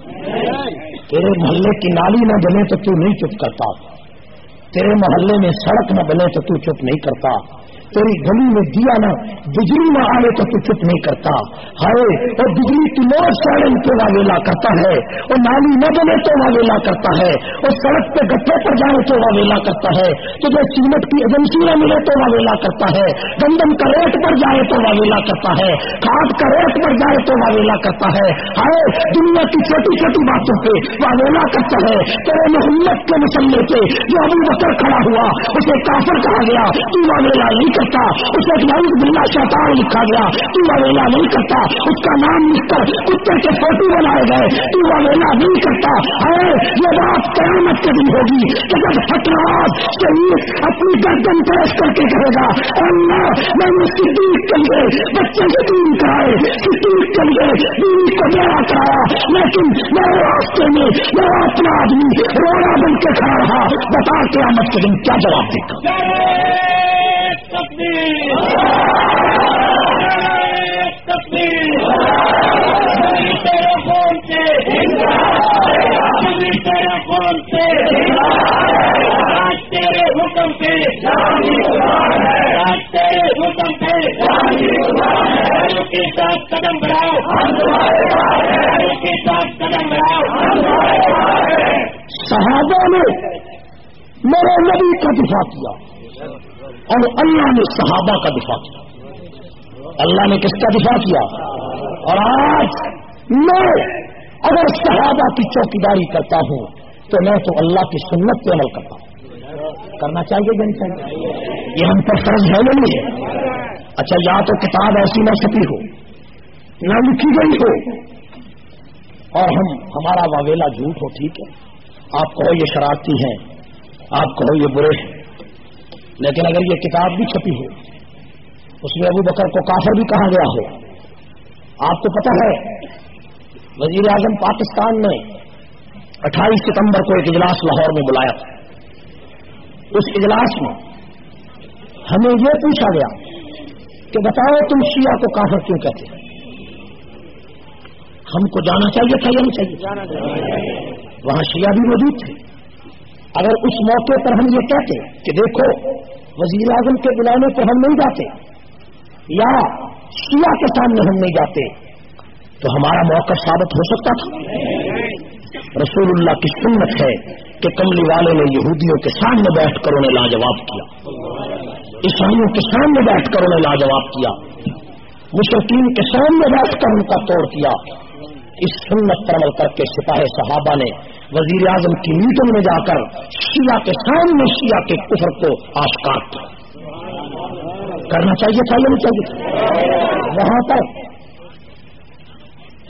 تیرے محلے کی نالی نہ بنے تو تو نہیں چپ کرتا۔ تیرے محلے میں سڑک نہ بنے تو تو چپ نہیں کرتا۔ تیری گلی میں دیا نہ، بجلی نہ آئے تو تو چپ نہیں کرتا۔ ہائے اور بجلی کی لوٹ سائن تو واویلا کرتا ہے۔ اور نالی نہ بنے تو واویلا کرتا ہے۔ اور سڑک پہ گٹھے پر جائے تو واویلا کرتا ہے۔ تو جو سیمنٹ کی ایجنسی نہ ملے تو واویلا کرتا ہے۔ گندم کا ریٹ پر جائے تو واویلا کرتا ہے۔ کھاد کا ریٹ پر جائے تو واویلا کرتا ہے۔ ہائے، دنیا کی چھوٹی چھوٹی باتوں پہ واویلا کرتا ہے۔ تیرے محمد کے مسلے پہ جو ابو بکر کھڑا ہوا، اسے کافر کہا گیا، تو واویلا نہیں کرتا اسے نعوذ باللہ شیطان لکھا گیا۔ تو واویلا نہیں کرتا، اس کا نام لکھ کر کتے کے فوٹو بنائے گئے۔ تو واویلا نہیں کرتا۔ ہے یہ بات قیامت کے دن ہوگی کہ جب حکمراج شہید اپنی گردن پیش کر کے کہے گا۔ اللہ، میں نے صدیق کے لیے بچے سے دین کرائے صدیق کے لیے دین کو بیڑا کرایا۔ لیکن میرے راستے میں میرا اپنا آدمی رونا بن کے کھڑا رہا۔ بتا قیامت کے دن کیا جواب دے گا؟ فون سے تیرے فون سے آج تیرے حکم سے آج تیرے حکم سے کے ساتھ قدم بڑھاؤ کے ساتھ قدم بڑھاؤ صحابہ نے میرے نبی کا دفاع کیا اور اللہ نے صحابہ کا دفاع کیا۔ اللہ نے کس کا دفاع کیا؟ اور آج میں اگر صحابہ کی چوکیداری کرتا ہوں تو میں تو اللہ کی سنت پہ عمل کرتا ہوں۔ کرنا چاہیے کہ نہیں چاہیے؟ یہ ہم پر فرض ہے نہیں ہے؟ اچھا یا تو کتاب ایسی نہ چھپی ہو، نہ لکھی گئی ہو، اور ہم، ہمارا واویلا جھوٹ ہو، ٹھیک ہے۔ آپ کہو یہ شرارتی ہیں، آپ کہو یہ برے ہیں۔ لیکن اگر یہ کتاب بھی چھپی ہو، اس میں ابو بکر کو کافر بھی کہا گیا ہو، آپ کو پتا ہے، وزیر اعظم پاکستان نے اٹھائیس ستمبر کو ایک اجلاس لاہور میں بلایا تھا۔ اس اجلاس میں ہمیں یہ پوچھا گیا کہ بتاؤ تم شیعہ کو کافر کیوں کہتے ہم کو جانا چاہیے تھا یا نہیں چاہیے وہاں شیعہ بھی موجود تھے۔ اگر اس موقع پر ہم یہ کہتے کہ دیکھو وزیر اعظم کے بلانے پر ہم نہیں جاتے، یا شیعہ کے سامنے ہم نہیں جاتے، تو ہمارا موقع ثابت ہو سکتا تھا۔ رسول اللہ کی سنت ہے کہ کملی والے نے یہودیوں کے سامنے بیٹھ کر انہیں لاجواب کیا۔ عیسائیوں کے سامنے بیٹھ کر انہیں لاجواب کیا۔ مشرقین کے سامنے بیٹھ کر ان کا توڑ کیا۔ اس سنت پر عمل کر کے سپاہ صحابہ نے وزیر اعظم کی میٹنگ میں جا کر شیعہ کے سامنے شیعہ کے کفر کو آشکار کرنا چاہیے تھا یا نہیں چاہیے؟ وہاں پر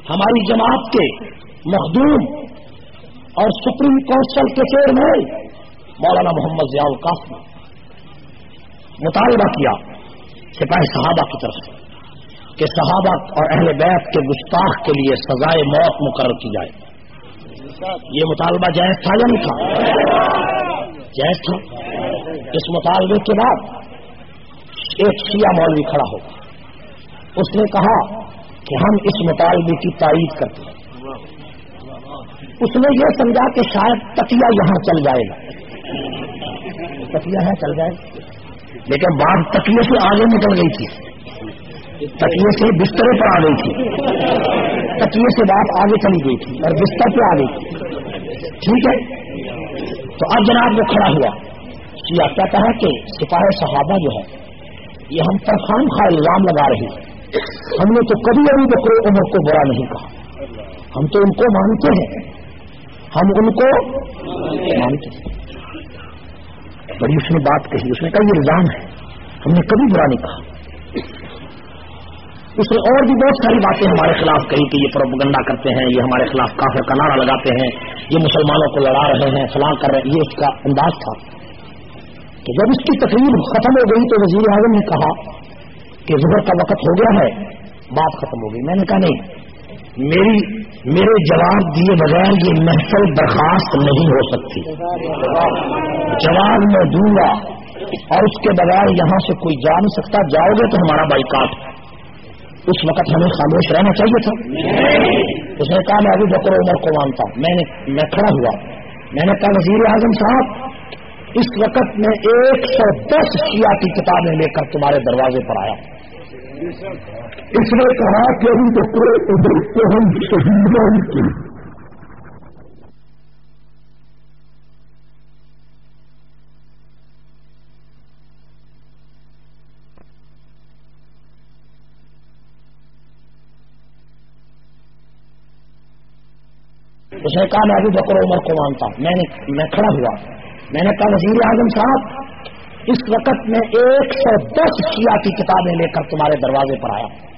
ہماری جماعت کے مخدوم اور سپریم کونسل کے چیئرمین مولانا محمد ضیاء القاف نے مطالبہ کیا سپاہی صحابہ کی طرف سے کہ صحابہ اور اہل بیت کے گستاخ کے لیے سزائے موت مقرر کی جائے۔ یہ مطالبہ جائز تھا یا نہیں تھا؟ جائز تھا۔ اس مطالبے کے بعد ایک شیعہ مولوی کھڑا ہو۔ اس نے کہا کہ ہم اس مطالبے کی تائید کرتے ہیں۔ اس نے یہ سمجھا کہ شاید تکیا یہاں چل جائے گا۔ تکیا ہے، چل جائے۔ لیکن بات تکیے سے آگے نکل گئی تھی۔ تکیے سے بسترے پر آ گئی تھی۔ تکیے سے بات آگے چلی گئی تھی اور بستر پہ آ گئی تھی۔ ٹھیک ہے؟ تو اب جناب وہ کھڑا ہوا۔ کیا کہتا ہے کہ سپاہ صحابہ جو ہے یہ ہم پر خام خواہ الزام لگا رہے ہیں۔ ہم نے تو کبھی ابھی بکرے عمر کو برا نہیں کہا۔ ہم تو ان کو مانتے ہیں۔ ہم ان کو مانتے ہیں۔ بڑی اس نے بات کہی، اس نے کہا یہ الزام ہے۔ ہم نے کبھی برا نہیں کہا۔ اس نے اور بھی بہت ساری باتیں ہمارے خلاف کہی کہ یہ پروپگنڈا کرتے ہیں، یہ ہمارے خلاف کافر کا نعرہ لگاتے ہیں، یہ مسلمانوں کو لڑا رہے ہیں، فلاں کر رہے ہیں۔ یہ اس کا انداز تھا۔ کہ جب اس کی تقریب ختم ہو گئی تو وزیر اعظم نے کہا کہ ظہر کا وقت ہو گیا ہے، بات ختم ہو گئی۔ میں نے کہا نہیں، میری، میرے جواب دیے بغیر یہ محفل درخواست نہیں ہو سکتی۔ جواب میں دوں گا اور اس کے بغیر یہاں سے کوئی جا نہیں سکتا۔ جاؤ گے تو ہمارا بائیکاٹ اس وقت ہمیں خاموش رہنا چاہیے تھا۔ اس نے کہا، میں ابھی بکر عمر کو مانتا ہوں۔ میں نے، میں کھڑا ہوا۔ میں نے کہا، وزیر اعظم صاحب، اس وقت میں ایک سو دس شیعہ کی کتابیں لے کر تمہارے دروازے پر آیا۔ اس نے کہا کہ ابھی بکر عمر کو ہم اس نے کہا میں ابھی بکر عمر کو مانتا۔ ہوں میں نے میں کھڑا ہوا۔ میں نے کہا، وزیر اعظم صاحب، اس وقت میں ایک سو دس شیعہ کی کتابیں لے کر تمہارے دروازے پر آیا۔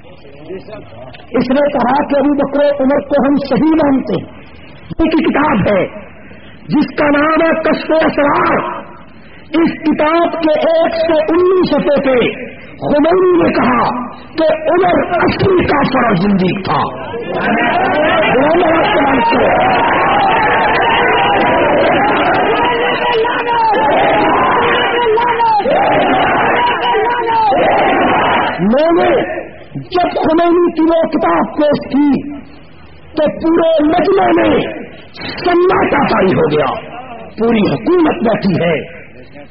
اس نے کہا کہ ابھی بکر عمر کو ہم صحیح مانتے۔ ہیں یہ کی کتاب ہے، جس کا نام ہے کشف اسرار۔ اس کتاب کے ایک سو انیس سفے خمینی نے کہا کہ عمر اصلی کا فرض زندگی تھا۔ میں نے جب خمینی کی وہ کتاب پیش کی تو پورے مجمے میں سناٹا جاری ہو گیا۔ پوری حکومت بیٹھی ہے۔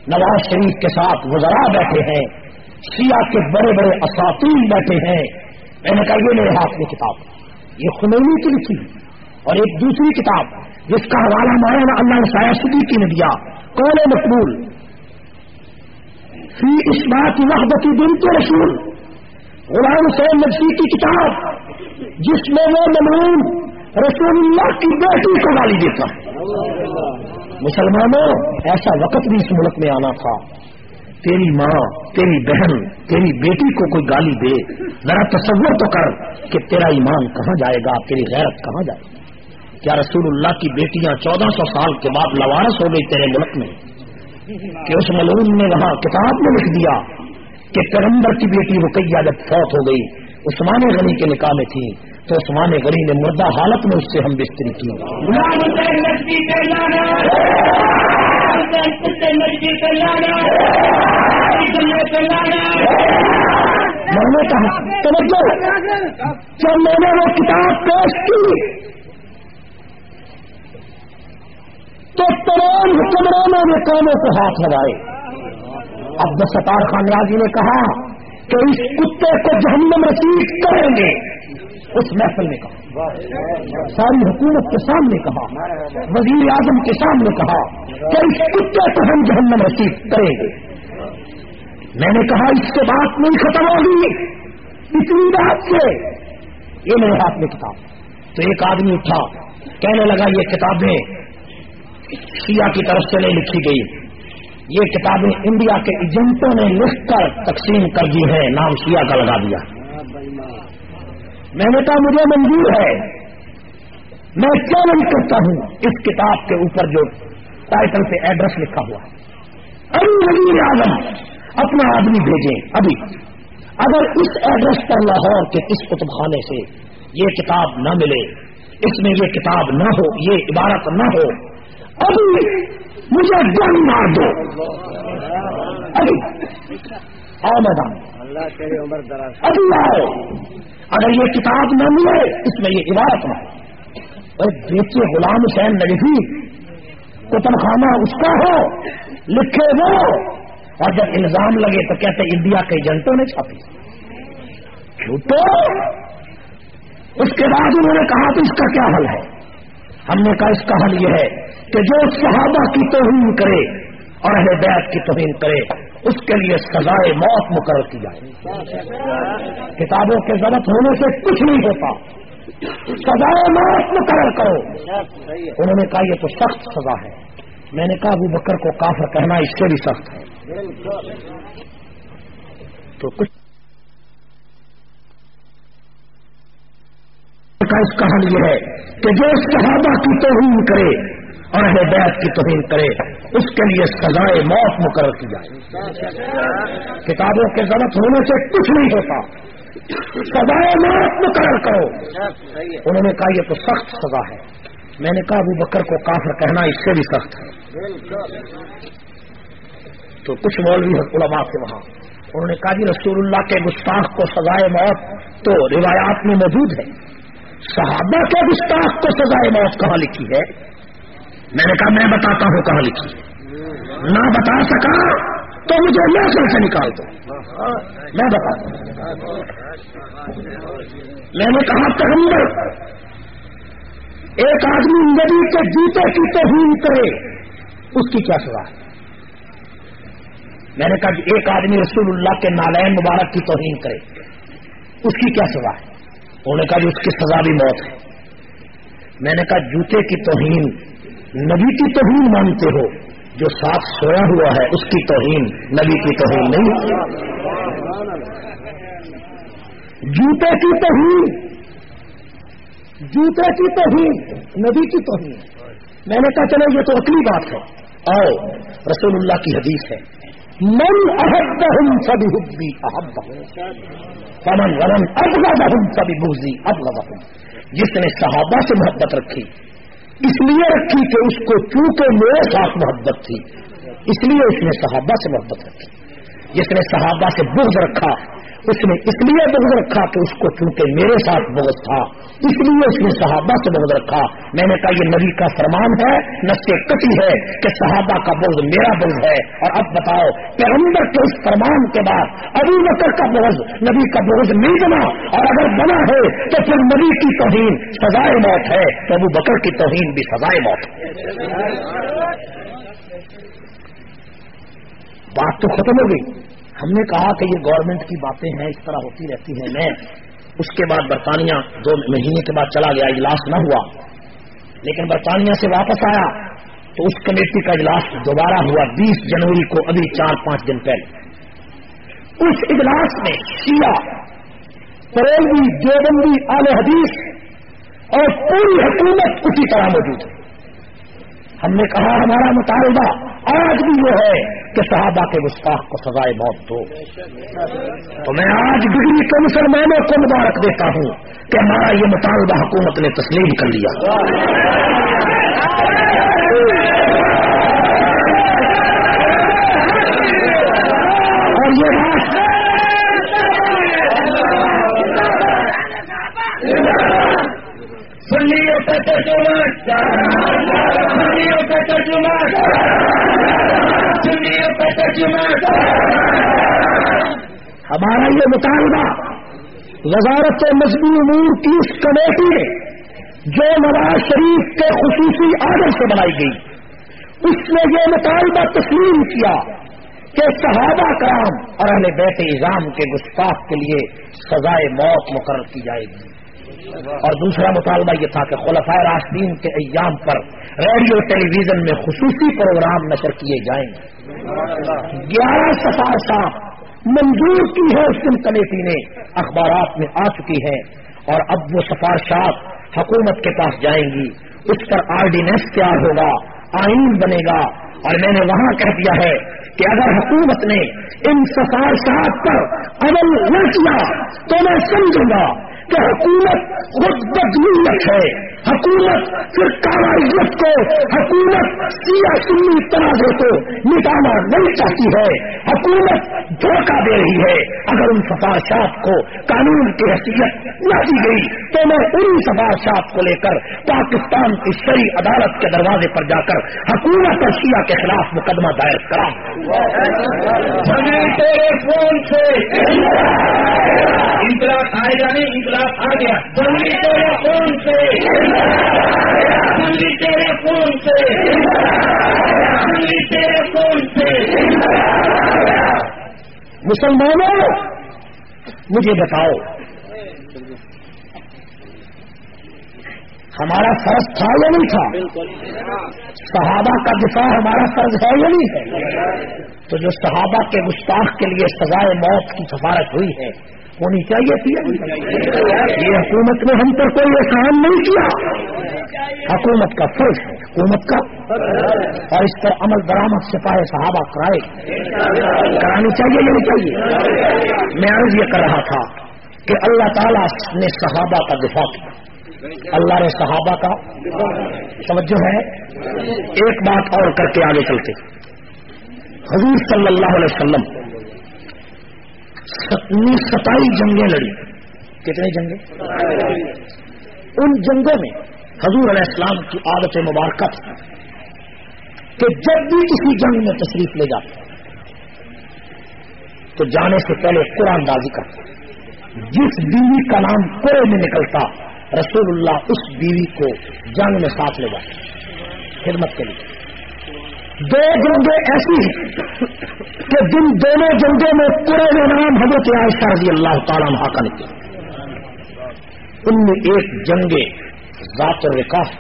نواز شریف کے ساتھ وزرا بیٹھے ہیں۔ شیعہ کے بڑے بڑے اساتین بیٹھے ہیں۔ میں نے کہا، یہ میرے ہاتھ میں کتاب یہ خمینی کی لکھی اور ایک دوسری کتاب جس کا حوالہ مانا اللہ سیاسی کی نے دیا۔ کون مقبول۔ فی اس بات وحدتی دن کے رسول۔ غلام حسین نقصی کی کتاب، جس میں وہ ممنون رسول اللہ کی بیٹی کو گالی دیتا مسلمانوں، ایسا وقت بھی اس ملک میں آنا تھا۔ تیری ماں، تیری بہن، تیری بیٹی کو کوئی گالی دے، ذرا تصور تو کر کہ تیرا ایمان کہاں جائے گا، تیری غیرت کہاں جائے گا کیا رسول اللہ کی بیٹیاں چودہ سو سال کے بعد لوارس ہو گئی تیرے ملک میں؟ کہ اس ملون نے وہاں کتاب میں لکھ دیا کہ پیغمبر کی بیٹی رقیہ جب فوت ہو گئی، عثمان غنی کے نکاح میں تھی، تو عثمان غنی نے مردہ حالت میں اس سے ہم بستری کی۔ میں نے کہا توجہ جب میں نے وہ کتاب پیش کی تو تمام حکمرانوں نے کاموں کو ہاتھ لگائے۔ عبد ستار خان نیازی نے کہا کہ اس کتے کو جہنم رسید کریں گے۔ اس محفل نے کہا۔ ساری حکومت کے سامنے کہا۔ وزیر اعظم کے سامنے کہا کہ اس کتے کو ہم جہنم رسید کریں گے۔ میں نے کہا، اس کے بعد نہیں ختم ہوگی۔ اتنی بات سے۔ یہ میرے ہاتھ میں کتاب۔ تو ایک آدمی اٹھا، کہنے لگا، یہ کتابیں شیعہ کی طرف سے نہیں لکھی گئی۔ یہ کتابیں انڈیا کے ایجنٹوں نے لکھ کر تقسیم کر دی ہیں، نام شیعہ کا لگا دیا۔ میں نے کہا مجھے منظور ہے۔ میں چیلنج کرتا ہوں؟ اس کتاب کے اوپر جو ٹائٹل پہ ایڈریس لکھا ہوا ہے۔ ابھی وزیر اعظم اپنا آدمی بھیجیں ابھی۔ اگر اس ایڈریس پر لاہور کے اس کتب خانے سے یہ کتاب نہ ملے اس میں یہ کتاب نہ ہو یہ عبارت نہ ہو ابھی مجھے گن مار دو۔ ابھی۔ آؤ میدان۔ ابھی آؤ۔ اگر یہ کتاب نہ ملے، اس میں یہ عبارت نہ ہو۔ بیچے غلام حسین نجفی کتب خانہ اس کا ہو، لکھے وہ۔ اور جب الزام لگے تو کہتے انڈیا کے ایجنٹوں نے چھاپی۔ جھوٹو اس کے بعد انہوں نے کہا تو اس کا کیا حل ہے؟ ہم نے کہا اس کا حل یہ ہے کہ جو صحابہ کی توہین کرے اور اہل بیت کی توہین کرے اس کے لیے سزائے موت مقرر کی جائے۔ کتابوں کے ضرورت ہونے سے کچھ نہیں ہوتا۔ سزائے موت مقرر کرو۔ انہوں نے کہا یہ تو سخت سزا ہے۔ میں نے کہا ابو بکر کو کافر کہنا اس سے بھی سخت ہے۔ تو کچھ کا اس کا حل یہ ہے کہ جو صحابہ کی توہین کرے اور اہل بیت کی توہین کرے، اس کے لیے سزائے موت مقرر کی جائے۔ کتابوں کے ضرورت ہونے سے کچھ نہیں ہوتا۔ سزائے موت مقرر کرو۔ انہوں نے کہا، یہ تو سخت سزا ہے۔ میں نے کہا، ابو بکر کو کافر کہنا اس سے بھی سخت ہے۔ تو کچھ مولوی علماء سے وہاں۔ انہوں نے کہا جی رسول اللہ کے گستاخ کو سزائے موت تو روایات میں موجود ہے۔ صحابہ کے گستاخ کو سزائے موت کہاں لکھی ہے؟ میں نے کہا، میں بتاتا ہوں کہاں لکھی نہ بتا سکا تو مجھے محسل سے نکال دو۔ میں بتاتا ہوں۔ میں نے کہا، پیغمبر، ایک آدمی نبی کے جوتے کی توہین کرے، اس کی کیا سزا ہے؟ میں نے کہا کہ ایک آدمی رسول اللہ کے نالین مبارک کی توہین کرے، اس کی کیا سزا ہے؟ انہوں نے کہا کہ اس کی سزا بھی موت ہے۔ میں نے کہا، جوتے کی توہین نبی کی توہین مانتے ہو، جو ساتھ سویا ہوا ہے، اس کی توہین نبی کی توہین نہیں۔ جوتے کی توہین۔ جوتے کی توہین، نبی کی توہین۔ میں نے کہا، چلو، یہ تو اکلی بات ہے۔ آؤ، رسول اللہ کی حدیث ہے۔ من احب سبھی حبی احب پمن ورن اب لگا کبھی بوزی اب جس نے صحابہ سے محبت رکھی اس لیے رکھی کہ اس کو چونکہ میرے ساتھ محبت تھی، اس لیے اس نے صحابہ سے محبت رکھی۔ جس نے صحابہ سے بغض رکھا، اس نے اس لیے بغض رکھا کہ اس کو چونکہ میرے ساتھ بغض تھا، اس لیے اس نے صحابہ سے بغض رکھا۔ میں نے کہا، یہ نبی کا فرمان ہے نسے کٹی ہے کہ صحابہ کا بغض میرا بغض ہے۔ اور اب بتاؤ، پیغمبر کے اس فرمان کے بعد ابھی بکر کا بغض، نبی کا بغض نہیں بنا۔ اور اگر بنا ہے تو پھر نبی کی توہین سزائے موت ہے، تو ابو بکر کی توہین بھی سزائے موت ہے۔ بات تو ختم ہو گئی۔ ہم نے کہا کہ یہ گورنمنٹ کی باتیں ہیں، اس طرح ہوتی رہتی ہیں۔ میں اس کے بعد برطانیہ دو مہینے کے بعد چلا گیا، اجلاس نہ ہوا۔ لیکن برطانیہ سے واپس آیا تو اس کمیٹی کا اجلاس دوبارہ ہوا۔ بیس جنوری کو، ابھی چار پانچ دن پہلے۔ اس اجلاس میں شیعہ پریلوی دیوبندی، آل حدیث اور پوری حکومت اسی طرح موجود ہے۔ ہم نے کہا ہمارا مطالبہ آج بھی یہ ہے کہ صحابہ کے مستاق کو سزائے موت دو۔ تو میں آج ڈگری کے مسلمانوں کو مبارک دیتا ہوں کہ ہمارا یہ مطالبہ حکومت نے تسلیم کر لیا۔ کا کا کا ہمارا یہ مطالبہ وزارت مذہبی امور کی اس کمیٹی نے جو نواز شریف کے خصوصی آڈر سے بنائی گئی، اس نے یہ مطالبہ تسلیم کیا کہ صحابہ کرام اور اہل بیت ایزام کے گستاخ کے لیے سزائے موت مقرر کی جائے گی۔ اور دوسرا مطالبہ یہ تھا کہ خلفۂ راستین کے ایام پر ریڈیو ٹیلی ویژن میں خصوصی پروگرام نشر کیے جائیں گے۔ گیارہ سفار منظور کی ہے اس دن کمیٹی نے، اخبارات میں آ چکی ہے اور اب وہ سفارشات حکومت کے پاس جائیں گی۔ اس پر آرڈیننس تیار ہوگا، آئین بنے گا۔ اور میں نے وہاں کہہ دیا ہے کہ اگر حکومت نے ان سفارشات پر عمل نہ کیا تو میں سمجھوں گا۔ کہ حکومت خود بدلیت ہے۔ حکومت پھر کاروائیت کو، حکومت سیا سنی تنازع کو مٹانا نہیں چاہتی ہے۔ حکومت دھوکہ دے رہی ہے۔ اگر ان سفارشات کو قانون کی حیثیت نہ دی گئی تو میں ان سفارشات کو لے کر پاکستان کی شری عدالت کے دروازے پر جا کر حکومت اور شیعہ کے خلاف مقدمہ دائر کرا تیرے فون سے۔ انقلاب آئے جانے انقلاب آ گیا۔ جلدی تیرے فون سے۔ جلدی تیرے فون سے۔ جلدی تیرے فون سے۔ مسلمانوں، مجھے بتاؤ۔ ہمارا فرض تھا یا نہیں تھا؟ صحابہ کا دفاع ہمارا فرض ہے یا نہیں ہے؟ تو جو صحابہ کے گستاخ کے لیے سزائے موت کی سفارت ہوئی ہے ہونی چاہیے تھی۔ یہ حکومت نے ہم پر کوئی احسان نہیں کیا۔ حکومت کا فرض ہے، حکومت کا۔ اور اس پر عمل درامد سپاہی صحابہ کرائے۔ کرانی چاہیے یا نہیں چاہیے؟ میں عرض یہ کر رہا تھا کہ اللہ تعالیٰ نے صحابہ کا دفاع کیا۔ اللہ نے صحابہ کا۔ توجہ ہے۔ ایک بات اور کر کے آگے چلتے۔ حضور صلی اللہ علیہ وسلم ستائی جنگیں لڑی۔ کتنی جنگیں؟ ان جنگوں میں حضور علیہ السلام کی عادت مبارکہ تھی کہ جب بھی کسی جنگ میں تشریف لے جاتے تو جانے سے پہلے قرآن دازی کرتے جس بیوی کا نام کوئے میں نکلتا، رسول اللہ اس بیوی کو جنگ میں ساتھ لے جاتے خدمت کے لیے۔ دو جنگیں ایسی ہیں کہ جن دونوں جنگوں میں پورے نام حضرت عائشہ رضی اللہ تعالیٰ کا نکلے ان میں ایک جنگ ذات الرقاف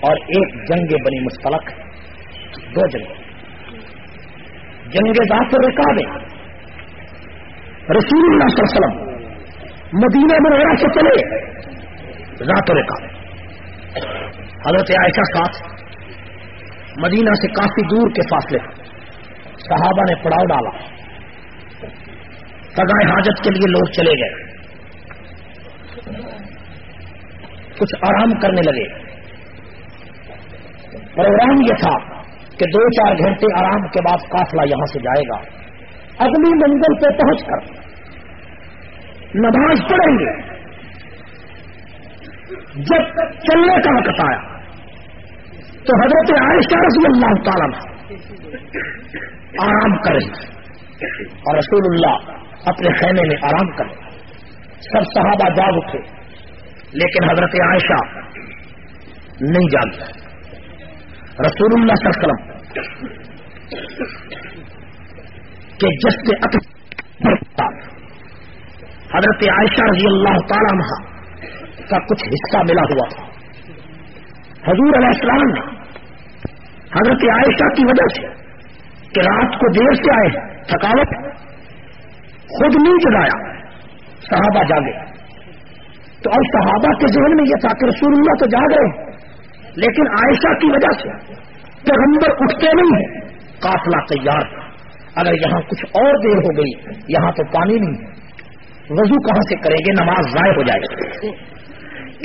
اور ایک جنگ بنی مستلق دو جنگ۔ جنگ ذات الرقا میں رسول اللہ صلی اللہ علیہ وسلم مدینہ میں سے چلے ذات رکا حضرت عائشہ ساتھ۔ مدینہ سے کافی دور کے فاصلے صحابہ نے پڑاؤ ڈالا۔ سگائے حاجت کے لیے لوگ چلے گئے۔ کچھ آرام کرنے لگے۔ پروگرام یہ تھا کہ دو چار گھنٹے آرام کے بعد قافلہ یہاں سے جائے گا۔ اگلی منزل پہ پہنچ کر نماز پڑھیں گے۔ جب چلنے کا وقت آیا۔ تو حضرت عائشہ رضی اللہ تعالیٰ آرام کرے اور رسول اللہ اپنے خیمے میں آرام کرے سب صحابہ جاگ اٹھے، لیکن حضرت عائشہ نہیں جانتا رسول اللہ صلی اللہ علیہ وسلم کہ جس کے حضرت عائشہ رضی اللہ تعالیٰ کا کچھ حصہ ملا ہوا تھا۔ حضور علیہ السلام نے حضرت عائشہ کی وجہ سے کہ رات کو دیر سے آئے، تھکاوٹ، خود نہیں جگایا، صحابہ جاگے۔ تو اب صحابہ کے ذہن میں یہ تھا کہ رسول اللہ تو جاگ رہے لیکن عائشہ کی وجہ سے پیغمبر اٹھتے نہیں ہیں، قافلہ تیار تھا۔ اگر یہاں کچھ اور دیر ہو گئی، یہاں تو پانی نہیں وضو کہاں سے کریں گے؟ نماز ضائع ہو جائے گی۔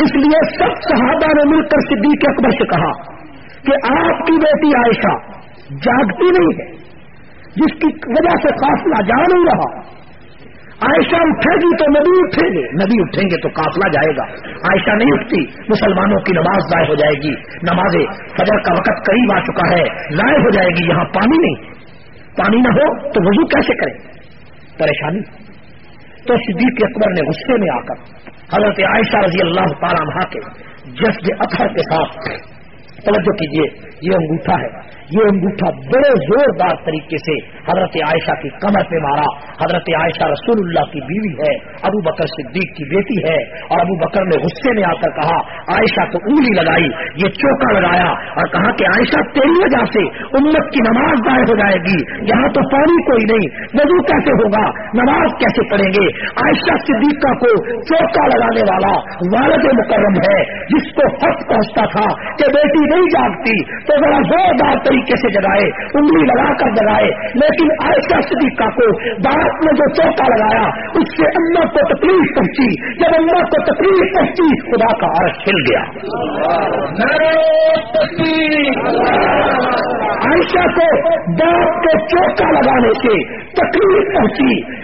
اس لیے سب صحابہ نے مل کر صدیق اکبر سے کہا کہ آپ کی بیٹی عائشہ جاگتی نہیں ہے، جس کی وجہ سے قافلہ جا نہیں رہا۔ عائشہ اٹھے گی تو نبی اٹھیں گے۔ نبی اٹھیں گے تو قافلہ جائے گا۔ عائشہ نہیں اٹھتی، مسلمانوں کی نماز ضائع ہو جائے گی۔ نماز فجر کا وقت قریب آ چکا ہے، ضائع ہو جائے گی۔ یہاں پانی نہیں۔ پانی نہ ہو تو وضو کیسے کریں؟ پریشانی۔ تو صدیق اکبر نے غصے میں آ کر حضرت عائشہ رضی اللہ تعالیٰ عنہ کے جس اطہر کے ساتھ توجہ کیجیے یہ انگوٹھا ہے۔ یہ انگوٹھا بڑے زوردار طریقے سے حضرت عائشہ کی کمر پہ مارا۔ حضرت عائشہ رسول اللہ کی بیوی ہے، ابو بکر صدیق کی بیٹی ہے۔ اور ابو بکر نے غصے میں آ کر کہا، عائشہ کو انگلی لگائی، یہ چوکا لگایا۔ اور کہا کہ عائشہ، تیری وجہ سے امت کی نماز ضائع ہو جائے گی، یہاں تو پانی کوئی نہیں، وضو کیسے ہوگا، نماز کیسے پڑھیں گے؟ عائشہ صدیقہ کو چوکا لگانے والا والد مکرم ہے، جس کو حق پہنچتا تھا کہ بیٹی نہیں جاگتی، تو ذرا زوردار طریقے سے جگائے، انگلی لگا کر جگائے۔ لیکن عائشہ صدیقہ کو باپ نے جو چوکا لگایا، اس سے اللہ کو تکلیف پہنچی۔ جب اللہ کو تکلیف پہنچی، خدا کا عرش کھل گیا۔ عائشہ کو باپ کے چوکا لگانے سے تکلیف پہنچی۔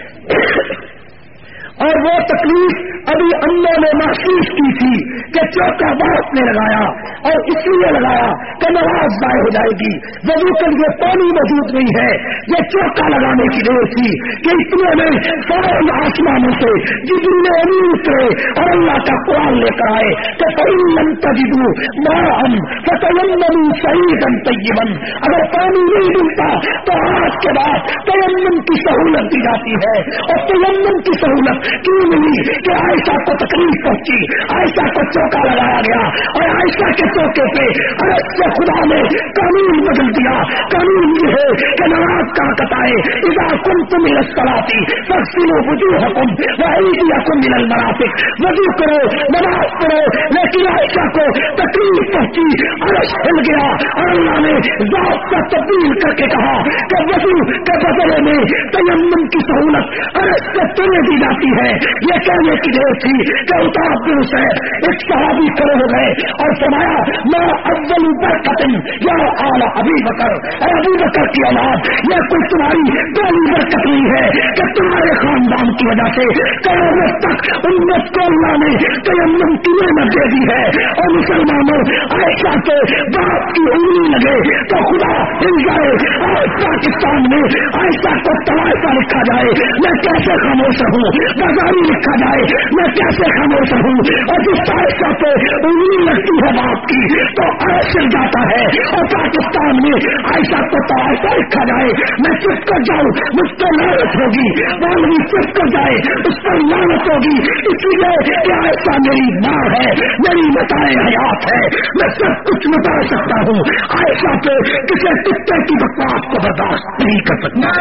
اور وہ تکلیف ابھی اللہ نے محسوس کی تھی کہ چوکا باپ نے لگایا اور اس لیے لگایا کہ نماز ضائع ہو جائے گی۔ وضو کے لیے پانی موجود نہیں ہے، یہ چوکا لگانے کی دیر تھی کہ اتنے میں فوراً آسمانوں سے جدو نے امیر اترے اور اللہ کا قرآن لے کر آئے کہ پریم تجدو ماہم فتیم سعید طیبن اگر پانی نہیں ملتا تو آج کے بعد تیمن کی سہولت دی جاتی ہے اور تیمن کی سہولت کیوں ملی کہ عائشہ کو تکلیف پہنچی؟ عائشہ کو چوکا لگایا گیا اور عائشہ کے چوکے پہ ارد سے خدا نے قانون بدل دیا۔ قانون یہ ہے کہ نماز کا کتائے ادا کم تم لسکراتی تقسیم وجو حکم وہ کم ملن مرافک وضو کرو، نماز پڑھو، لیکن عائشہ کو تکلیف پہنچی۔ عرش ہل گیا اور اللہ نے ذات کا تبدیل کر کے کہا کہ وضو کے بدلے میں تیمم کی سہولت عرش سے تمہیں دی جاتی ہے۔ یہ کہنے کی دیر تھی کہ اتار دن سے ایک صحابی کھڑے ہو گئے اور سنایا میں افضل برکتن یا اعلیٰ ابھی بکر۔ اور ابھی بکر کی اولاد، یہ کوئی تمہاری پہلی برکت نہیں ہے کہ تمہارے خاندان کی وجہ سے قیامت تک امت کو اللہ نے تیمم کی نعمت دے دی ہے۔ اور مسلمانوں ایسا کے باپ کی انگلی لگے تو خدا ہل جائے۔ اور پاکستان میں ایسا کو تلاشا لکھا جائے۔ میں کیسے خاموش رہوں؟ ہوں لکھا جائے میں کیسے خاموش ہوں اور جس طرح پہ انگلی لگتی ہے باپ کی تو ایسے جاتا ہے اور پاکستان میں ایسا تو ایسا لکھا جائے میں چپ کر جاؤں مجھ پر لالت ہوگی مولوی چپ کر جائے اس پر لالت ہوگی اس لیے کہ ایسا میری ماں ہے میری متائے حیات ہے میں سب کچھ مٹا سکتا ہوں ایسا پہ کسی کتے کی بکواس کو برداشت نہیں کر سکتا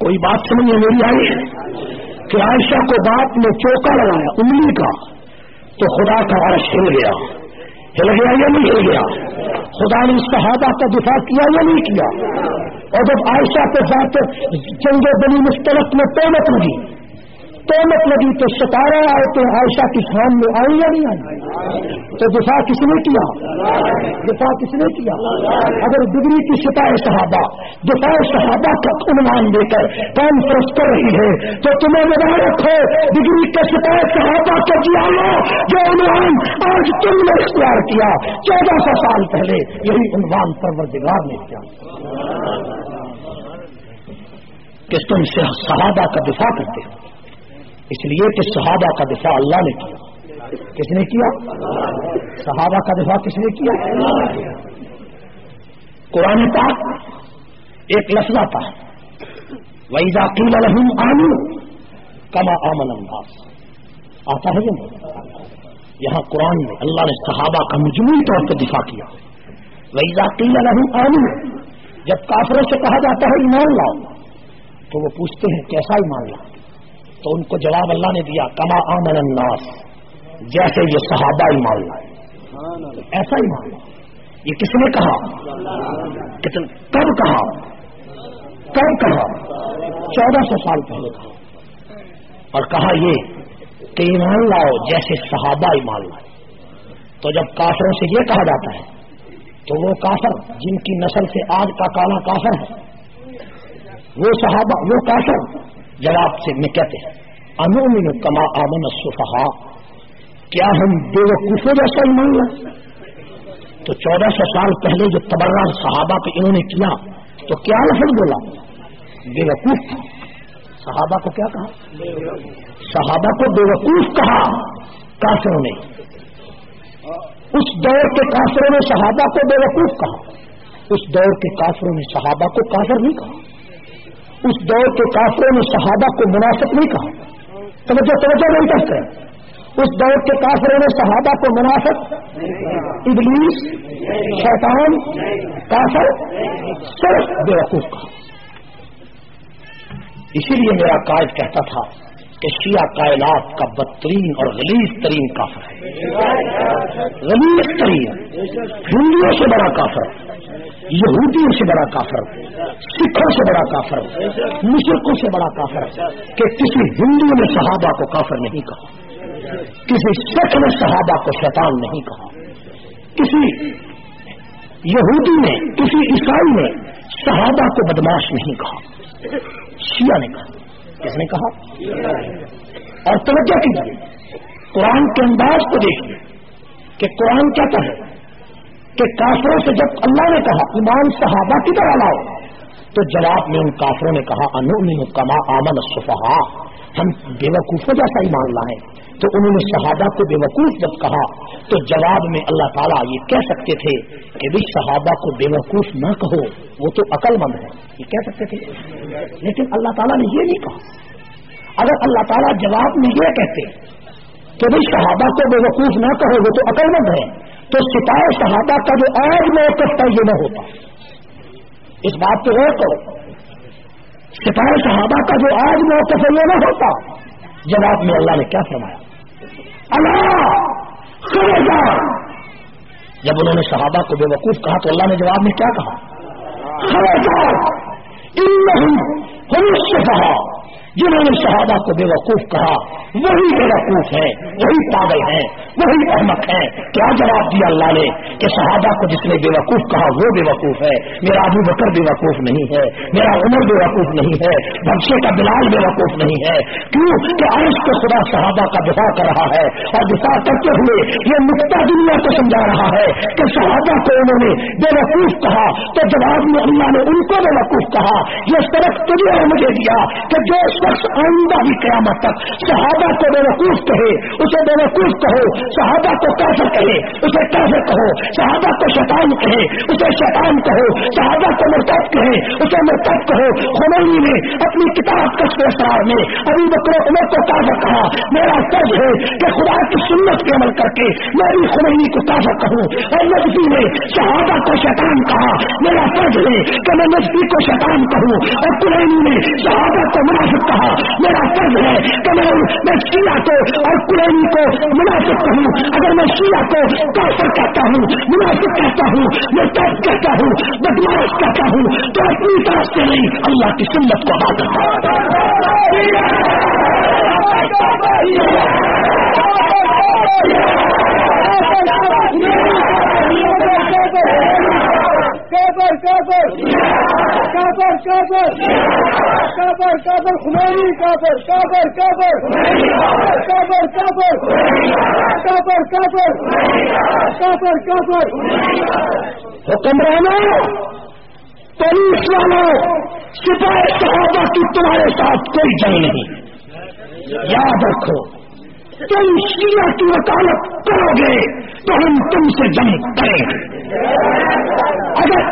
کوئی بات سمجھ میں میری آئی؟ ہے کہ عائشہ کو باپ نے چوکا لگایا، انگلی کا، تو خدا کا عرش ہل گیا۔ ہل گیا یا نہیں ہل گیا؟ خدا نے صحابہ کا دفاع کیا یا نہیں کیا؟ اور جب عائشہ کے ساتھ چنگے بنی مسترق میں پیمت لگی تومت لگی تو ستارہ آئے تو عائشہ کی شام میں آئی یا نہیں آئی تو دفاع کس نے کیا؟ دفاع کس نے کیا؟ اگر ڈگری کی سپاہ صحابہ، دفاع صحابہ کا عنوان دے کر کانفرنس کر رہی ہے، تو تمہیں بنا رکھو ڈگری کے سپاہ صحابہ کو جیا جو عنوان آج تم نے اختیار کیا چودہ سو سال پہلے، یہی عنوان پروردگار نے کیا۔ کہ تم سے صحابہ کا دفاع کرتے ہو۔ اس لیے کہ صحابہ کا دفاع اللہ نے کیا۔ کس نے کیا؟ صحابہ کا دفاع کس نے کیا؟ قرآن پاک ایک لفظ آتا ہے۔ وہی ذاکیل الحم آنو کما امن انداز آتا ہے یہاں قرآن میں اللہ نے صحابہ کا مجموعی طور پہ دفاع کیا۔ وہی ذاکیل الحم آنو جب کافروں سے کہا جاتا ہے ایمان لاؤ، تو وہ پوچھتے ہیں، کیسا ایمان لاؤ؟ تو ان کو جواب اللہ نے دیا، کما آمن الناس۔ جیسے یہ صحابہ ہی مان ایسا ہی مان یہ کس نے کہا؟ کب کہا؟ کب کہا؟ چودہ سو سال پہلے کہا۔ اور کہا یہ کہ ایمان لاؤ جیسے صحابہ ایمان لائے۔ تو جب کافروں سے یہ کہا جاتا ہے، تو وہ کافر جن کی نسل سے آج کا کالا کافر ہے۔ وہ صحابہ وہ کافر جواب سے میں کہتے ہیں انومن کما آمن صفحا کیا ہم بے وقوفوں جیسا ہی مان لیں تو چودہ سو سال پہلے جو تبرہ صحابہ پہ انہوں نے کیا، تو کیا لفظ بولا؟ بے وقوف. صحابہ کو کیا کہا؟ صحابہ کو بے وقوف کہا کافروں نے. اس دور کے کافروں نے صحابہ کو بے وقوف کہا. اس دور کے کافروں نے صحابہ کو کافر نہیں کہا. اس دور کے کافروں نے صحابہ کو مناسب نہیں کہا۔ توجہ توجہ نہیں کرتے۔ اس دور کے کافروں نے صحابہ کو مناسب ابلیس، شیطان، کافر صرف بے کہا۔ اسی لیے میرا قائد کہتا تھا کہ شیعہ کائنات کا بدترین اور غلیظ ترین کافر ہے۔ غلیظ ترین، ہندوؤں سے بڑا کافر، یہودیوں سے بڑا کافر، سکھوں سے بڑا کافر، مشرقوں سے بڑا کافر، کہ کسی ہندو نے صحابہ کو کافر نہیں کہا، کسی سکھ نے صحابہ کو شیطان نہیں کہا، کسی یہودی نے، کسی عیسائی نے صحابہ کو بدماش نہیں کہا، شیعہ نے کہا۔ کس نے کہا؟ اور توجہ کیجیے، قرآن کے انداز کو دیکھیے کہ قرآن کیا کہے؟ کہ کافروں سے جب اللہ نے کہا، ایمان صحابہ کی طرح لاؤ، تو جواب میں ان کافروں نے کہا انو کما آمن صفحا ہم بیوقوفوں جیسا ایمان لائیں۔ تو انہوں نے صحابہ کو بے وقوف جب کہا، تو جواب میں اللہ تعالیٰ یہ کہہ سکتے تھے کہ بھائی صحابہ کو بے وقوف نہ کہو، وہ تو عقل مند ہے۔ یہ کہہ سکتے تھے۔ لیکن اللہ تعالیٰ نے یہ نہیں کہا۔ اگر اللہ تعالیٰ جواب میں یہ کہتے کہ بھائی صحابہ کو بے وقوف نہ کہو، وہ تو عقل مند ہے، تو سپاہ صحابہ کا جو آج موقف تھا یہ نہ ہوتا۔ اس بات پہ غور کرو۔ سپاہ صحابہ کا جو آج موقف ہے یہ نہ ہوتا۔ جواب میں اللہ نے کیا فرمایا؟ اللہ جب انہوں نے صحابہ کو بے وقوف کہا تو اللہ نے جواب میں کیا کہا؟ خبردار ان کہا جنہوں نے صحابہ کو بے وقوف کہا، وہی بے وقوف ہے، وہی پاگل ہے وہی احمد ہے۔ کیا جواب دیا اللہ نے کہ صحابہ کو جس نے بے وقوف کہا وہ بے وقوف ہے۔ میرا ابو بکر بے وقوف نہیں ہے۔ میرا عمر بے وقوف نہیں ہے۔ بخشے کا بلال بے وقوف نہیں ہے۔ کیوں کہ عرش کے خدا صحابہ کا دفاع کر رہا ہے اور دفاع کرتے ہوئے یہ نقطہ دنیا کو سمجھا رہا ہے کہ صحابہ کو انہوں نے بے وقوف کہا۔ تو جواب میں اللہ نے ان کو بے وقوف کہا، یہ سڑک تجھے اور مجھے دیا کہ جو شخص آئندہ بھی قیامت تک صحابہ کو بے وقوف کہے، اسے بے وقوف کہو۔ صحابہ کو کیسے کہے، اسے کیسے کہو صحابہ کو شیطان کہے، اسے شیطان کہو صحابہ کو مرتب کہے، اسے مرتب کہو۔ خمینی نے اپنی کتاب کشف اسرار میں ابھی بکرو عمر کو کافر کہا، میرا فرض ہے کہ خدا کی سنت کے عمل کر کے میں بھی خمینی کو کافر کہوں۔ اور نجفی نے صحابہ کو شیطان کہا، میرا فرض ہے کہ میں نجفی کو شیطان کہوں۔ اور قرینی نے صحابہ کو مناسب کہا، میرا فرض ہے کہ میں شیعہ کو اور قرینی کو مناسب کہوں۔ اگر میں شیعہ کو کافر کہتا ہوں مناسب کہتا ہوں میں تب کہتا ہوں بدماش کہتا ہوں، تو اپنی طرف سے نہیں، اللہ کی سنت کو ادا کرتا کافر کافر. کافر کافر. کافر کافر. خمینی، کافر. کافر کافر. کافر کافر. کافر کافر. کافر کافر. حکمرانوں پولیس والوں سپاہی صحابہ کی تمہارے ساتھ کوئی جنگ نہیں۔ یاد رکھو، تم شیعہ کی وکالت کرو گے تو ہم تم سے جنگ کریں گے۔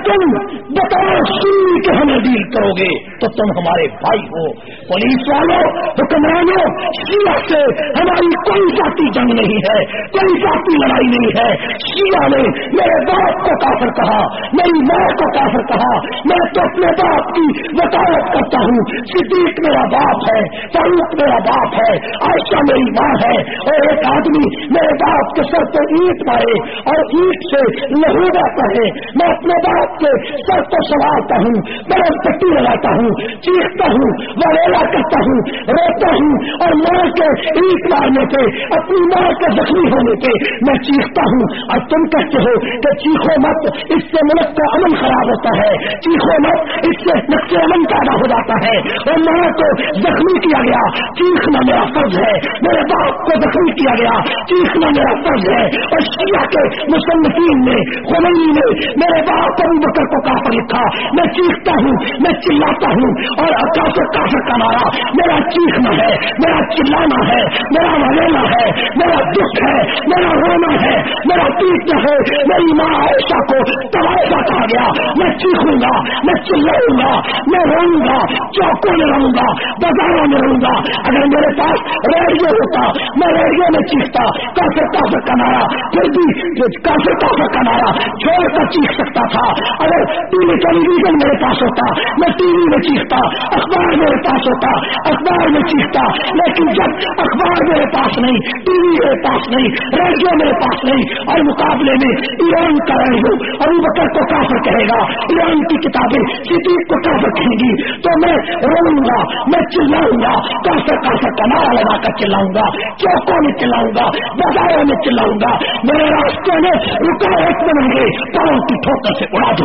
تم بطور سنی کے ہمیں ڈیل کرو گے تو تم ہمارے بھائی ہو۔ پولیس والوں حکمرانوں، شیعہ سے ہماری کوئی ذاتی جنگ نہیں ہے، کوئی ذاتی لڑائی نہیں ہے۔ شیعہ نے میرے باپ کو کافر کہا، میری ماں کو کافر کہا۔ میں تو اپنے باپ کی وکالت کرتا ہوں۔ صدیق میرا باپ ہے، فاروق میرا باپ ہے، عائشہ میری ماں ہے۔ اور ایک آدمی میرے باپ کے سر پہ اینٹ مارے اور اینٹ سے لہو جاتا ہے میں اپنے باپ کے سر کو سوارتا ہوں برف پٹی لگاتا ہوں، چیختا ہوں وریلا کرتا ہوں، روتا ہوں اور مار کے اینٹ مارنے پہ اپنی ماں کے زخمی ہونے پہ میں چیختا ہوں۔ اور تم کہتے ہو کہ چیخو مت، اس سے ملک کا امن خراب ہوتا ہے۔ چیخو مت، اس سے نقص امن پیدا ہو جاتا ہے۔ اور ماں کو زخمی کیا گیا، چیخنا میرا فرض ہے۔ میرے باپ کو زخمی کیا گیا، چیخنا میرا فرض ہے۔ اور شیعہ کے مصنفین نے، خمینی نے، میرے باپ ابو بکر کو کافر لکھا، میں چیختا ہوں، میں چلاتا ہوں، اور اچھا کافر کافر کا نارا میرا چیخنا ہے، میرا چلانا ہے، میرا ولینا ہے، میرا دکھ ہے، میرا رونا ہے، میرا پیٹنا ہے، میری ماں عائشہ کو تباہا کہا گیا، میں چیخوں گا، میں چلاؤں گا، میں رہوں گا، چوکوں میں رہوں گا، بازاروں میں رہوں گا، اگر میرے پاس ریڈیو ہوتا، میں ریڈیو میں چیختا، کافر کافر کا نارا پھر بھی کافر کافر کا نارا چھوڑ کر چیخ سکتا تھا اگر ٹی وی ٹیلی ویژن میرے پاس ہوتا، میں ٹی وی میں چیختا، اخبار میرے پاس ہوتا، اخبار میں چیختا، لیکن جب اخبار میرے پاس نہیں، ٹی وی میرے پاس نہیں، ریڈیو میرے پاس نہیں، اور مقابلے میں ایران کا رہی ہوں ابو بکر کو کافر کہے گا، ایران کی کتابیں سٹیک کو کافر کہیں گی، تو میں روؤں گا میں چلاؤں گا کافر کافر کا نارا لگا کر چلاؤں گا چوکوں میں چلاؤں گا بازاروں میں چلاؤں گا میرے راستے میں رکاوٹ بنیں گے پاؤں کی ٹھوکر سے اڑا دوں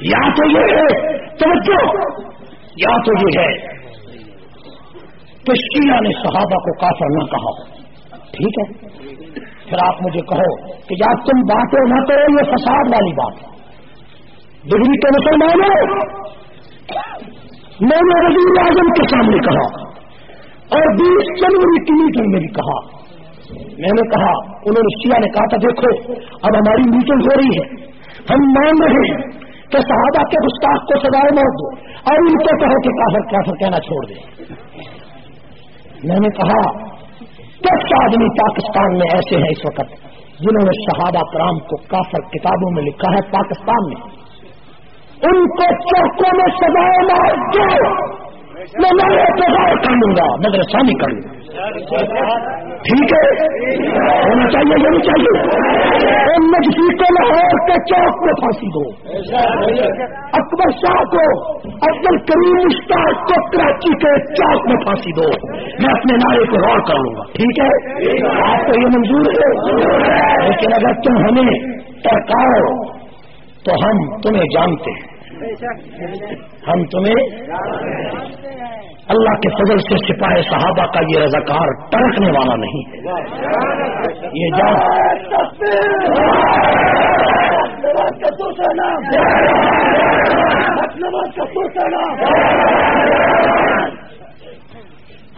یا تو یہ ہے، توجہ! یا تو یہ ہے کہ شیعہ نے صحابہ کو کافر نہ کہا ٹھیک ہے؟ پھر آپ مجھے کہو کہ یا تم باتیں نہ کرو، یہ فساد والی بات ڈگری کے مسلمانوں میں نے وزیر اعظم کے سامنے کہا اور بیس جنوری کی میٹنگ میں بھی کہا۔ میں نے کہا، انہوں نے شیعہ نے کہا تھا، دیکھو، اب ہماری میٹنگ ہو رہی ہے۔ ہم مان رہے ہیں کہ صحابہ کے گستاخ کو سزائے موت دو اور ان کو کہو کہ کافر کافر کہنا چھوڑ دے۔ میں نے کہا کچھ آدمی پاکستان میں ایسے ہیں اس وقت جنہوں نے شہادہ کرام کو کافر کتابوں میں لکھا ہے پاکستان میں۔ ان کو چوکوں میں سزائے مار دو۔ میں میرے کر لوں گا، مدرسہ نہیں کر لوں ٹھیک ہے؟ ہونا چاہیے یہ نہیں چاہیے۔ ان نزدیکوں میں اور کے چوک میں پھانسی دو۔ اکبر شاہ کو عبد الکریم مشتاق کو کراچی کے چوک میں پھانسی دو۔ میں اپنے نعرے کو غور کر لوں گا۔ ٹھیک ہے؟ آپ کو یہ منظور ہے۔ لیکن اگر تم ہمیں ٹرکاؤ تو ہم تمہیں جانتے ہیں۔ ہم تمہیں اللہ کے فضل سے سپاہ صحابہ کا یہ رضاکار ٹرکنے والا نہیں ہے۔ یہ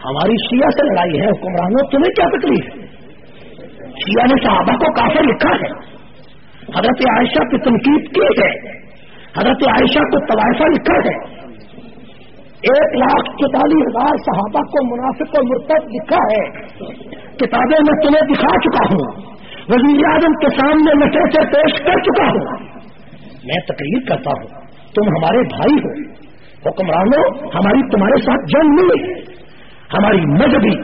ہماری شیعہ سے لڑائی ہے، حکمرانوں، تمہیں کیا تکلیف؟ ہے شیعہ نے صحابہ کو کافر لکھا ہے۔ حضرت عائشہ کی تنقید کی ہے۔ حضرت عائشہ کو طوائفہ لکھا ہے۔ ایک لاکھ چوتالیس ہزار صحابہ کو منافق و مرتب لکھا ہے۔ کتابیں میں تمہیں دکھا چکا ہوں۔ وزیر اعظم کے سامنے میں کیسے پیش کر چکا ہوں۔ میں تقریر کرتا ہوں۔ تم ہمارے بھائی ہو۔ حکمرانوں، ہماری تمہارے ساتھ جنگ نہیں ہے ہماری مذہبی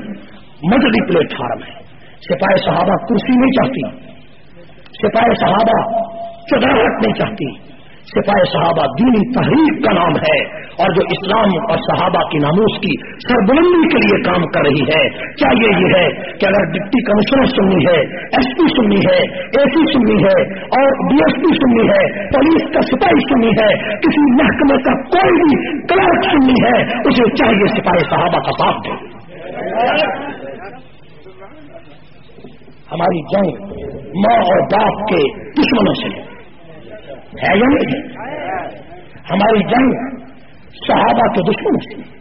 مذہبی پلیٹ فارم ہے۔ سپاہی صحابہ کرسی نہیں چاہتی۔ سپاہی صحابہ چدراہٹ نہیں چاہتی۔ سپاہی صحابہ دینی تحریک کا نام ہے اور جو اسلام اور صحابہ کی ناموس کی سربلندی کے لیے کام کر رہی ہے چاہیے یہ ہے کہ اگر ڈپٹی کمشنر سننی ہے، ایس پی سننی ہے، اے سی سننی ہے اور ڈی ایس پی سننی ہے، پولیس کا سپاہی سننی ہے، کسی محکمے کا کوئی بھی کلرک سننی ہے، اسے چاہیے سپاہی صحابہ کا ساتھ دے ہماری جنگ ماں اور باپ کے دشمنوں سے۔ ہے یا نہیں ہماری جنگ صحابہ کے دشمنوں سے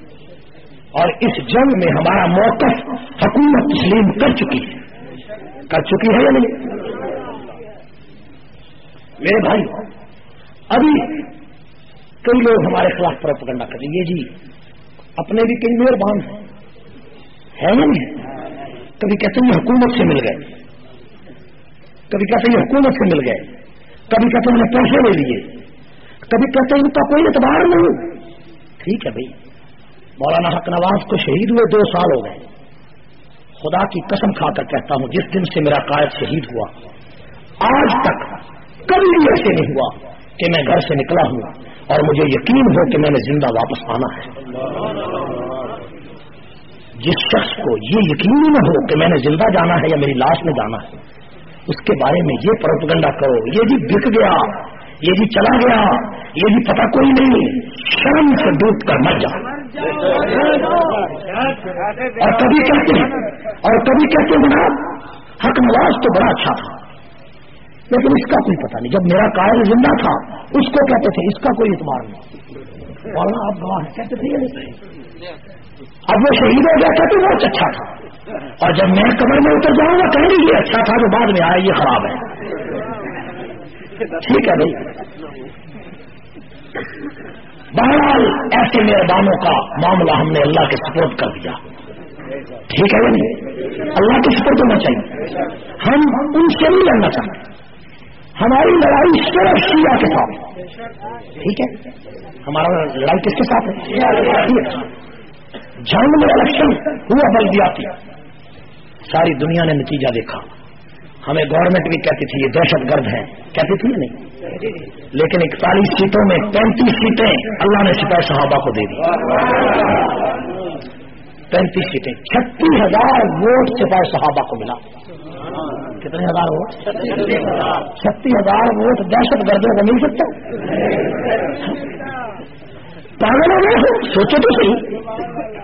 اور اس جنگ میں ہمارا موقف حکومت تسلیم کر چکی ہے۔ کر چکی ہے یا نہیں؟ میرے بھائی، ابھی کئی لوگ ہمارے خلاف پروپگنڈا کر یہ جی اپنے بھی کئی مہربان ہیں۔ ہے یا نہیں کبھی کہتے ہیں حکومت سے مل گئے۔ کبھی کہتے ہیں حکومت سے مل گئے۔ کبھی کہتے ہیں پیسے لے لیے۔ کبھی کہتے ہیں ان کا کوئی اعتبار نہیں۔ ٹھیک ہے بھائی۔ مولانا حق نواز کو شہید ہوئے دو سال ہو گئے۔ خدا کی قسم کھا کر کہتا ہوں، جس دن سے میرا قائد شہید ہوا، آج تک کبھی بھی ایسے نہیں ہوا کہ میں گھر سے نکلا ہوں اور مجھے یقین ہو کہ میں نے زندہ واپس آنا ہے۔ جس شخص کو یہ یقین نہ ہو کہ میں نے زندہ جانا ہے یا میری لاش میں جانا ہے اس کے بارے میں یہ پروپگنڈا کرو، یہ جی بک گیا، یہ جی چلا گیا، یہ جی پتا کوئی نہیں، شرم سے ڈوب کر مر جا اور کبھی کہتے ہیں، اور کبھی کہتے ہیں جناب، حق نواز تو بڑا اچھا تھا، لیکن اس کا کوئی پتا نہیں۔ جب میرا قائد زندہ تھا، اس کو کہتے تھے، اس کا کوئی اعتبار نہیں۔ اور آپ گواہ کہتے تھے اب وہ شہید ہو گیا کہتے بہت اچھا تھا۔ اور جب میں کمر میں اتر جاؤں گا کہیں گے یہ اچھا تھا جو بعد میں آیا، یہ خراب ہے۔ ٹھیک ہے بھائی۔ بہرحال ایسے مہربانوں کا معاملہ ہم نے اللہ کے سپورٹ کر دیا۔ ٹھیک ہے نہیں؟ اللہ کے سپورٹ ہونا چاہیے۔ ہم ان سے نہیں لڑنا چاہتے۔ ہماری لڑائی صرف شیعہ کے ساتھ۔ ٹھیک ہے؟ ہمارا لڑائی کس کے ساتھ ہے؟ جنگ میں الیکشن ہوا بلدیاتی۔ ساری دنیا نے نتیجہ دیکھا۔ ہمیں گورنمنٹ بھی کہتی تھی، یہ دہشت گرد ہے کہتی تھی نہیں؟ لیکن اکتالیس سیٹوں میں پینتیس سیٹیں اللہ نے سپاہی صحابہ کو دے دی۔ پینتیس سیٹیں۔ چھتیس ہزار ووٹ سپاہی صحابہ کو ملا۔ کتنے ہزار ووٹ؟ چھتیس ہزار ووٹ دہشت گردوں کو مل سکتا پاگل سوچو تو صحیح۔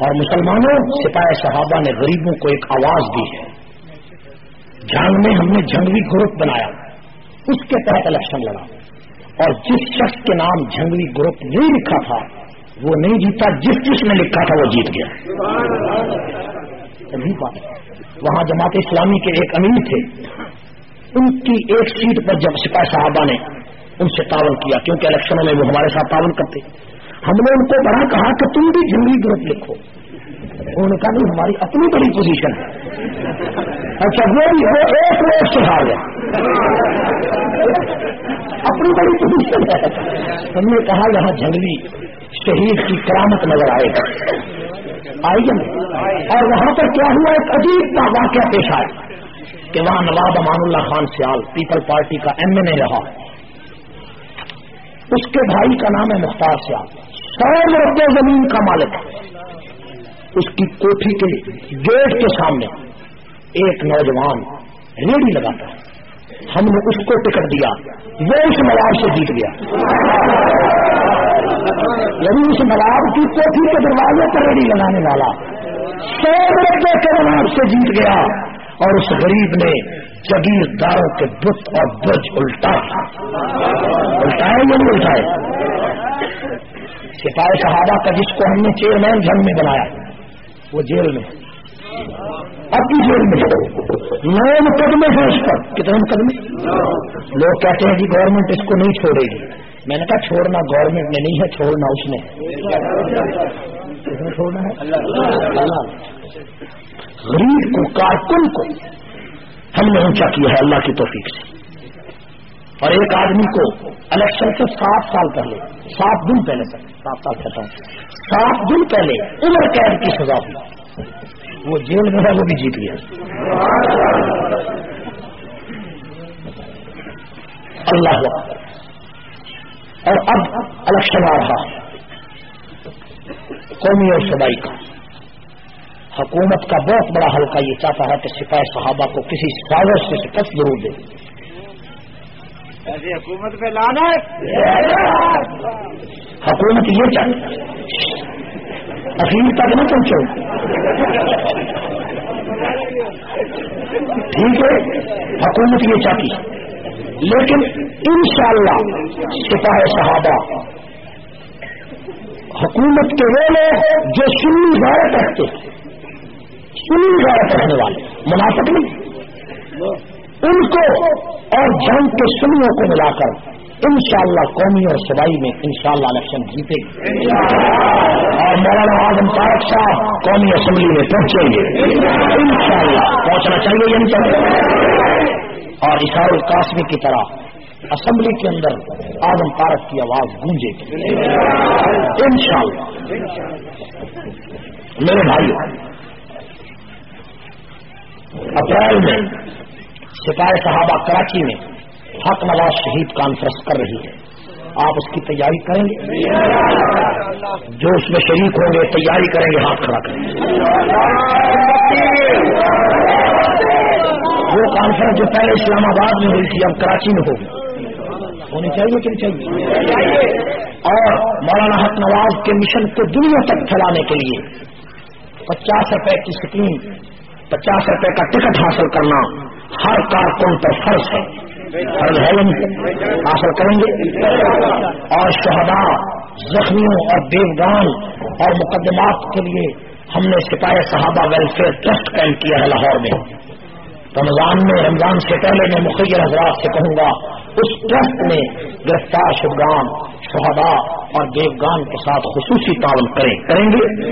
اور مسلمانوں سپاہ صحابہ نے غریبوں کو ایک آواز دی ہے۔ جنگ میں ہم نے جنگوی گروپ بنایا۔ اس کے تحت الیکشن لڑا۔ اور جس شخص کے نام جنگوی گروپ نہیں لکھا تھا، وہ نہیں جیتا، جس جس نے لکھا تھا وہ جیت گیا۔ وہاں جماعت اسلامی کے ایک امیر تھے۔ ان کی ایک سیٹ پر جب سپاہ صحابہ نے ان سے تعاون کیا، کیونکہ الیکشنوں میں وہ ہمارے ساتھ تعاون کرتے۔ ہم نے ان کو بڑا کہا کہ تم بھی جنگلی گروپ لکھو۔ انہوں نے کہا نہیں ہماری اپنی بڑی پوزیشن ہے۔ اچھا وہ بھی ہو ایک ووٹ سے گیا اپنی بڑی پوزیشن ہے۔ ہم نے کہا یہاں جنگلی شہید کی کرامت نظر آئے گا۔ آئی گا اور وہاں پر کیا ہوا؟ ایک عجیب کا واقعہ پیش آیا کہ وہاں نواب امان اللہ خان سیال پیپل پارٹی کا ایم این اے رہا۔ اس کے بھائی کا نام ہے مختار سیال۔ سو روپے زمین کا مالک اس کی کوٹھی کے گیٹ کے سامنے ایک نوجوان ریڑھی لگاتا ہے۔ ہم نے اس کو ٹکٹ دیا۔ وہ اس نواب سے جیت گیا۔ یعنی اس نواب کی کوٹھی کے دروازے پر ریڑھی لگانے والا سو روپے کے نواب سے جیت گیا۔ اور اس غریب نے جگیر داروں کے بت اور برج الٹا۔ الٹائے یا نہیں الٹائے؟ سپاہی صحابہ کا جس کو ہم نے چیئرمین جنگ میں بنایا، وہ جیل میں اب بھی جیل میں نو مقدمے ہیں اس پر۔ کتنے مقدمے؟ لوگ کہتے ہیں کہ گورنمنٹ اس کو نہیں چھوڑے گی۔ میں نے کہا چھوڑنا گورنمنٹ نے نہیں ہے، چھوڑنا اس نے۔ چھوڑنا ہے؟ غریب کو، کارکن کو ہم نے اونچا کیا ہے، اللہ کی توفیق سے۔ اور ایک آدمی کو الیکشن سے سات سال پہلے، سات دن پہلے تک، سات سال کہتا ہوں سات دن پہلے عمر قید کی سزا ہوئی وہ جیل میں ہے، وہ بھی جیت گیا۔ اللہ اور اب الیکشن آ رہا قومی اور سبائی کا۔ حکومت کا بہت بڑا حلقہ یہ چاہتا ہے کہ سپاہی صحابہ کو کسی سازش سے شکست ضرور دے۔ ایسی حکومت پہ لانا حکومت یہ چاہیے اخیر تک نہ پہنچو۔ ٹھیک ہے، حکومت یہ چاہتی۔ لیکن انشاءاللہ سپاہ صحابہ، حکومت کے وہ لوگ جو سنی غیرت رکھتے، سنی غیرت رکھنے والے، منافق نہیں۔ ان کو اور جنگ کے سنیوں کو ملا کر انشاءاللہ قومی اور سبائی میں انشاءاللہ الیکشن جیتے گی۔ اور مولانا اعظم طارق صاحب قومی اسمبلی میں پہنچیں گے۔ انشاءاللہ پہنچنا چاہیے یا نہیں اور اشار القاسمی کی طرح اسمبلی کے اندر آدم پارک کی آواز گونجے گی۔ ان شاء اللہ میرے بھائی اپریل میں سپاہی صحابہ کراچی میں حق نواز شہید کانفرنس کر رہی ہے۔ آپ اس کی تیاری کریں گے؟ جو اس میں شریک ہوں گے، تیاری کریں گے، ہاتھ کھڑا کریں گے۔ وہ کانفرنس جو پہلے اسلام آباد میں ہوئی تھی، اب کراچی میں ہوگی۔ ہونی چاہیے کہ نہیں چاہیے؟ اور مولانا حق نواز کے مشن کو دنیا تک پھیلانے کے لیے پچاس روپے کی اسکیم پچاس روپے کا ٹکٹ حاصل کرنا ہر کارکن پر فرض ہے فرض ہے حاصل کریں گے۔ اور شہدا زخمیوں اور دیوگان اور مقدمات کے لیے ہم نے سپاہی صحابہ ویلفیئر ٹرسٹ قائم کیا ہے لاہور میں۔ رمضان میں، رمضان سے پہلے میں مخیر حضرات سے کہوں گا، اس ٹرسٹ میں گرفتار شدگان شہدا اور دیوگان کے ساتھ خصوصی تعاون کریں۔ کریں گے؟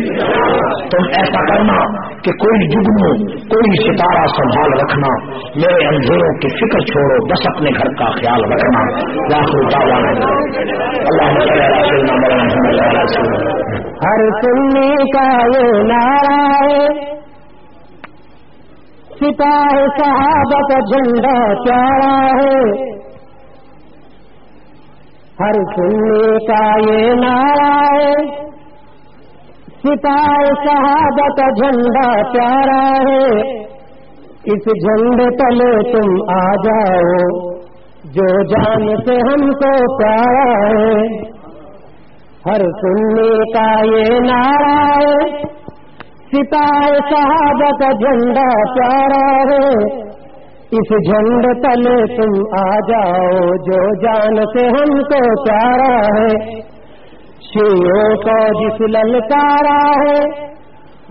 تم ایسا کرنا کہ کوئی جگنو کوئی ستارہ سنبھال رکھنا، میرے اندھیروں کی فکر چھوڑو، بس اپنے گھر کا خیال رکھنا۔ ہر سننے کا یہ نعرہ ہے۔ سپاہ صحابہ کا جھنڈا پیارا ہے۔ ہر سننے کا یہ نعرہ ہے سپاہ صحابہ کا جھنڈا پیارا ہے اس جھنڈے تلے تم آ جاؤ جو جان سے ہم کو پیارا ہے ہر سننے کا یہ نعرہ ہے سپاہ صاحب کا جھنڈا پیارا ہے اس جھنڈ تلے تم آ جاؤ، جو جان سے ہم کو پیارا ہے۔ شیوں کو جس للکارا ہے،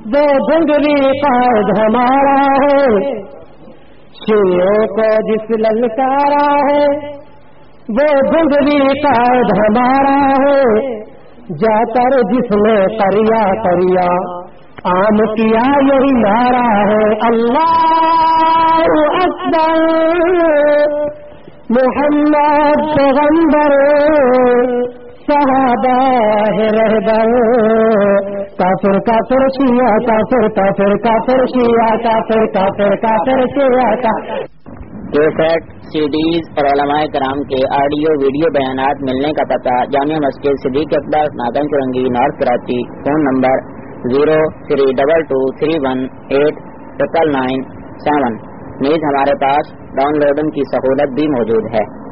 وہ جنگلی قائد ہمارا ہے۔ شیوں کو جس للکارا ہے، وہ جنگلی قائد ہمارا ہے۔ جا کر جس میں کریا کریا عام کیا یہی نعرہ ہے۔ اللہ اکبر۔ محمد پیغمبر۔ صحابہ ہے رہبر۔ کافر کافر شیا کافر کافر کافر شیا کافر کافر کافر شیا کا سی ڈیز اور علماء کرام کے آڈیو، ویڈیو بیانات ملنے کا پتہ Jamia Masjid Siddiq Akbar Nagan Chowrangi north Karachi, phone number zero three double two three one eight triple nine seven. نیز ہمارے پاس ڈاؤن لوڈنگ کی سہولت بھی موجود ہے۔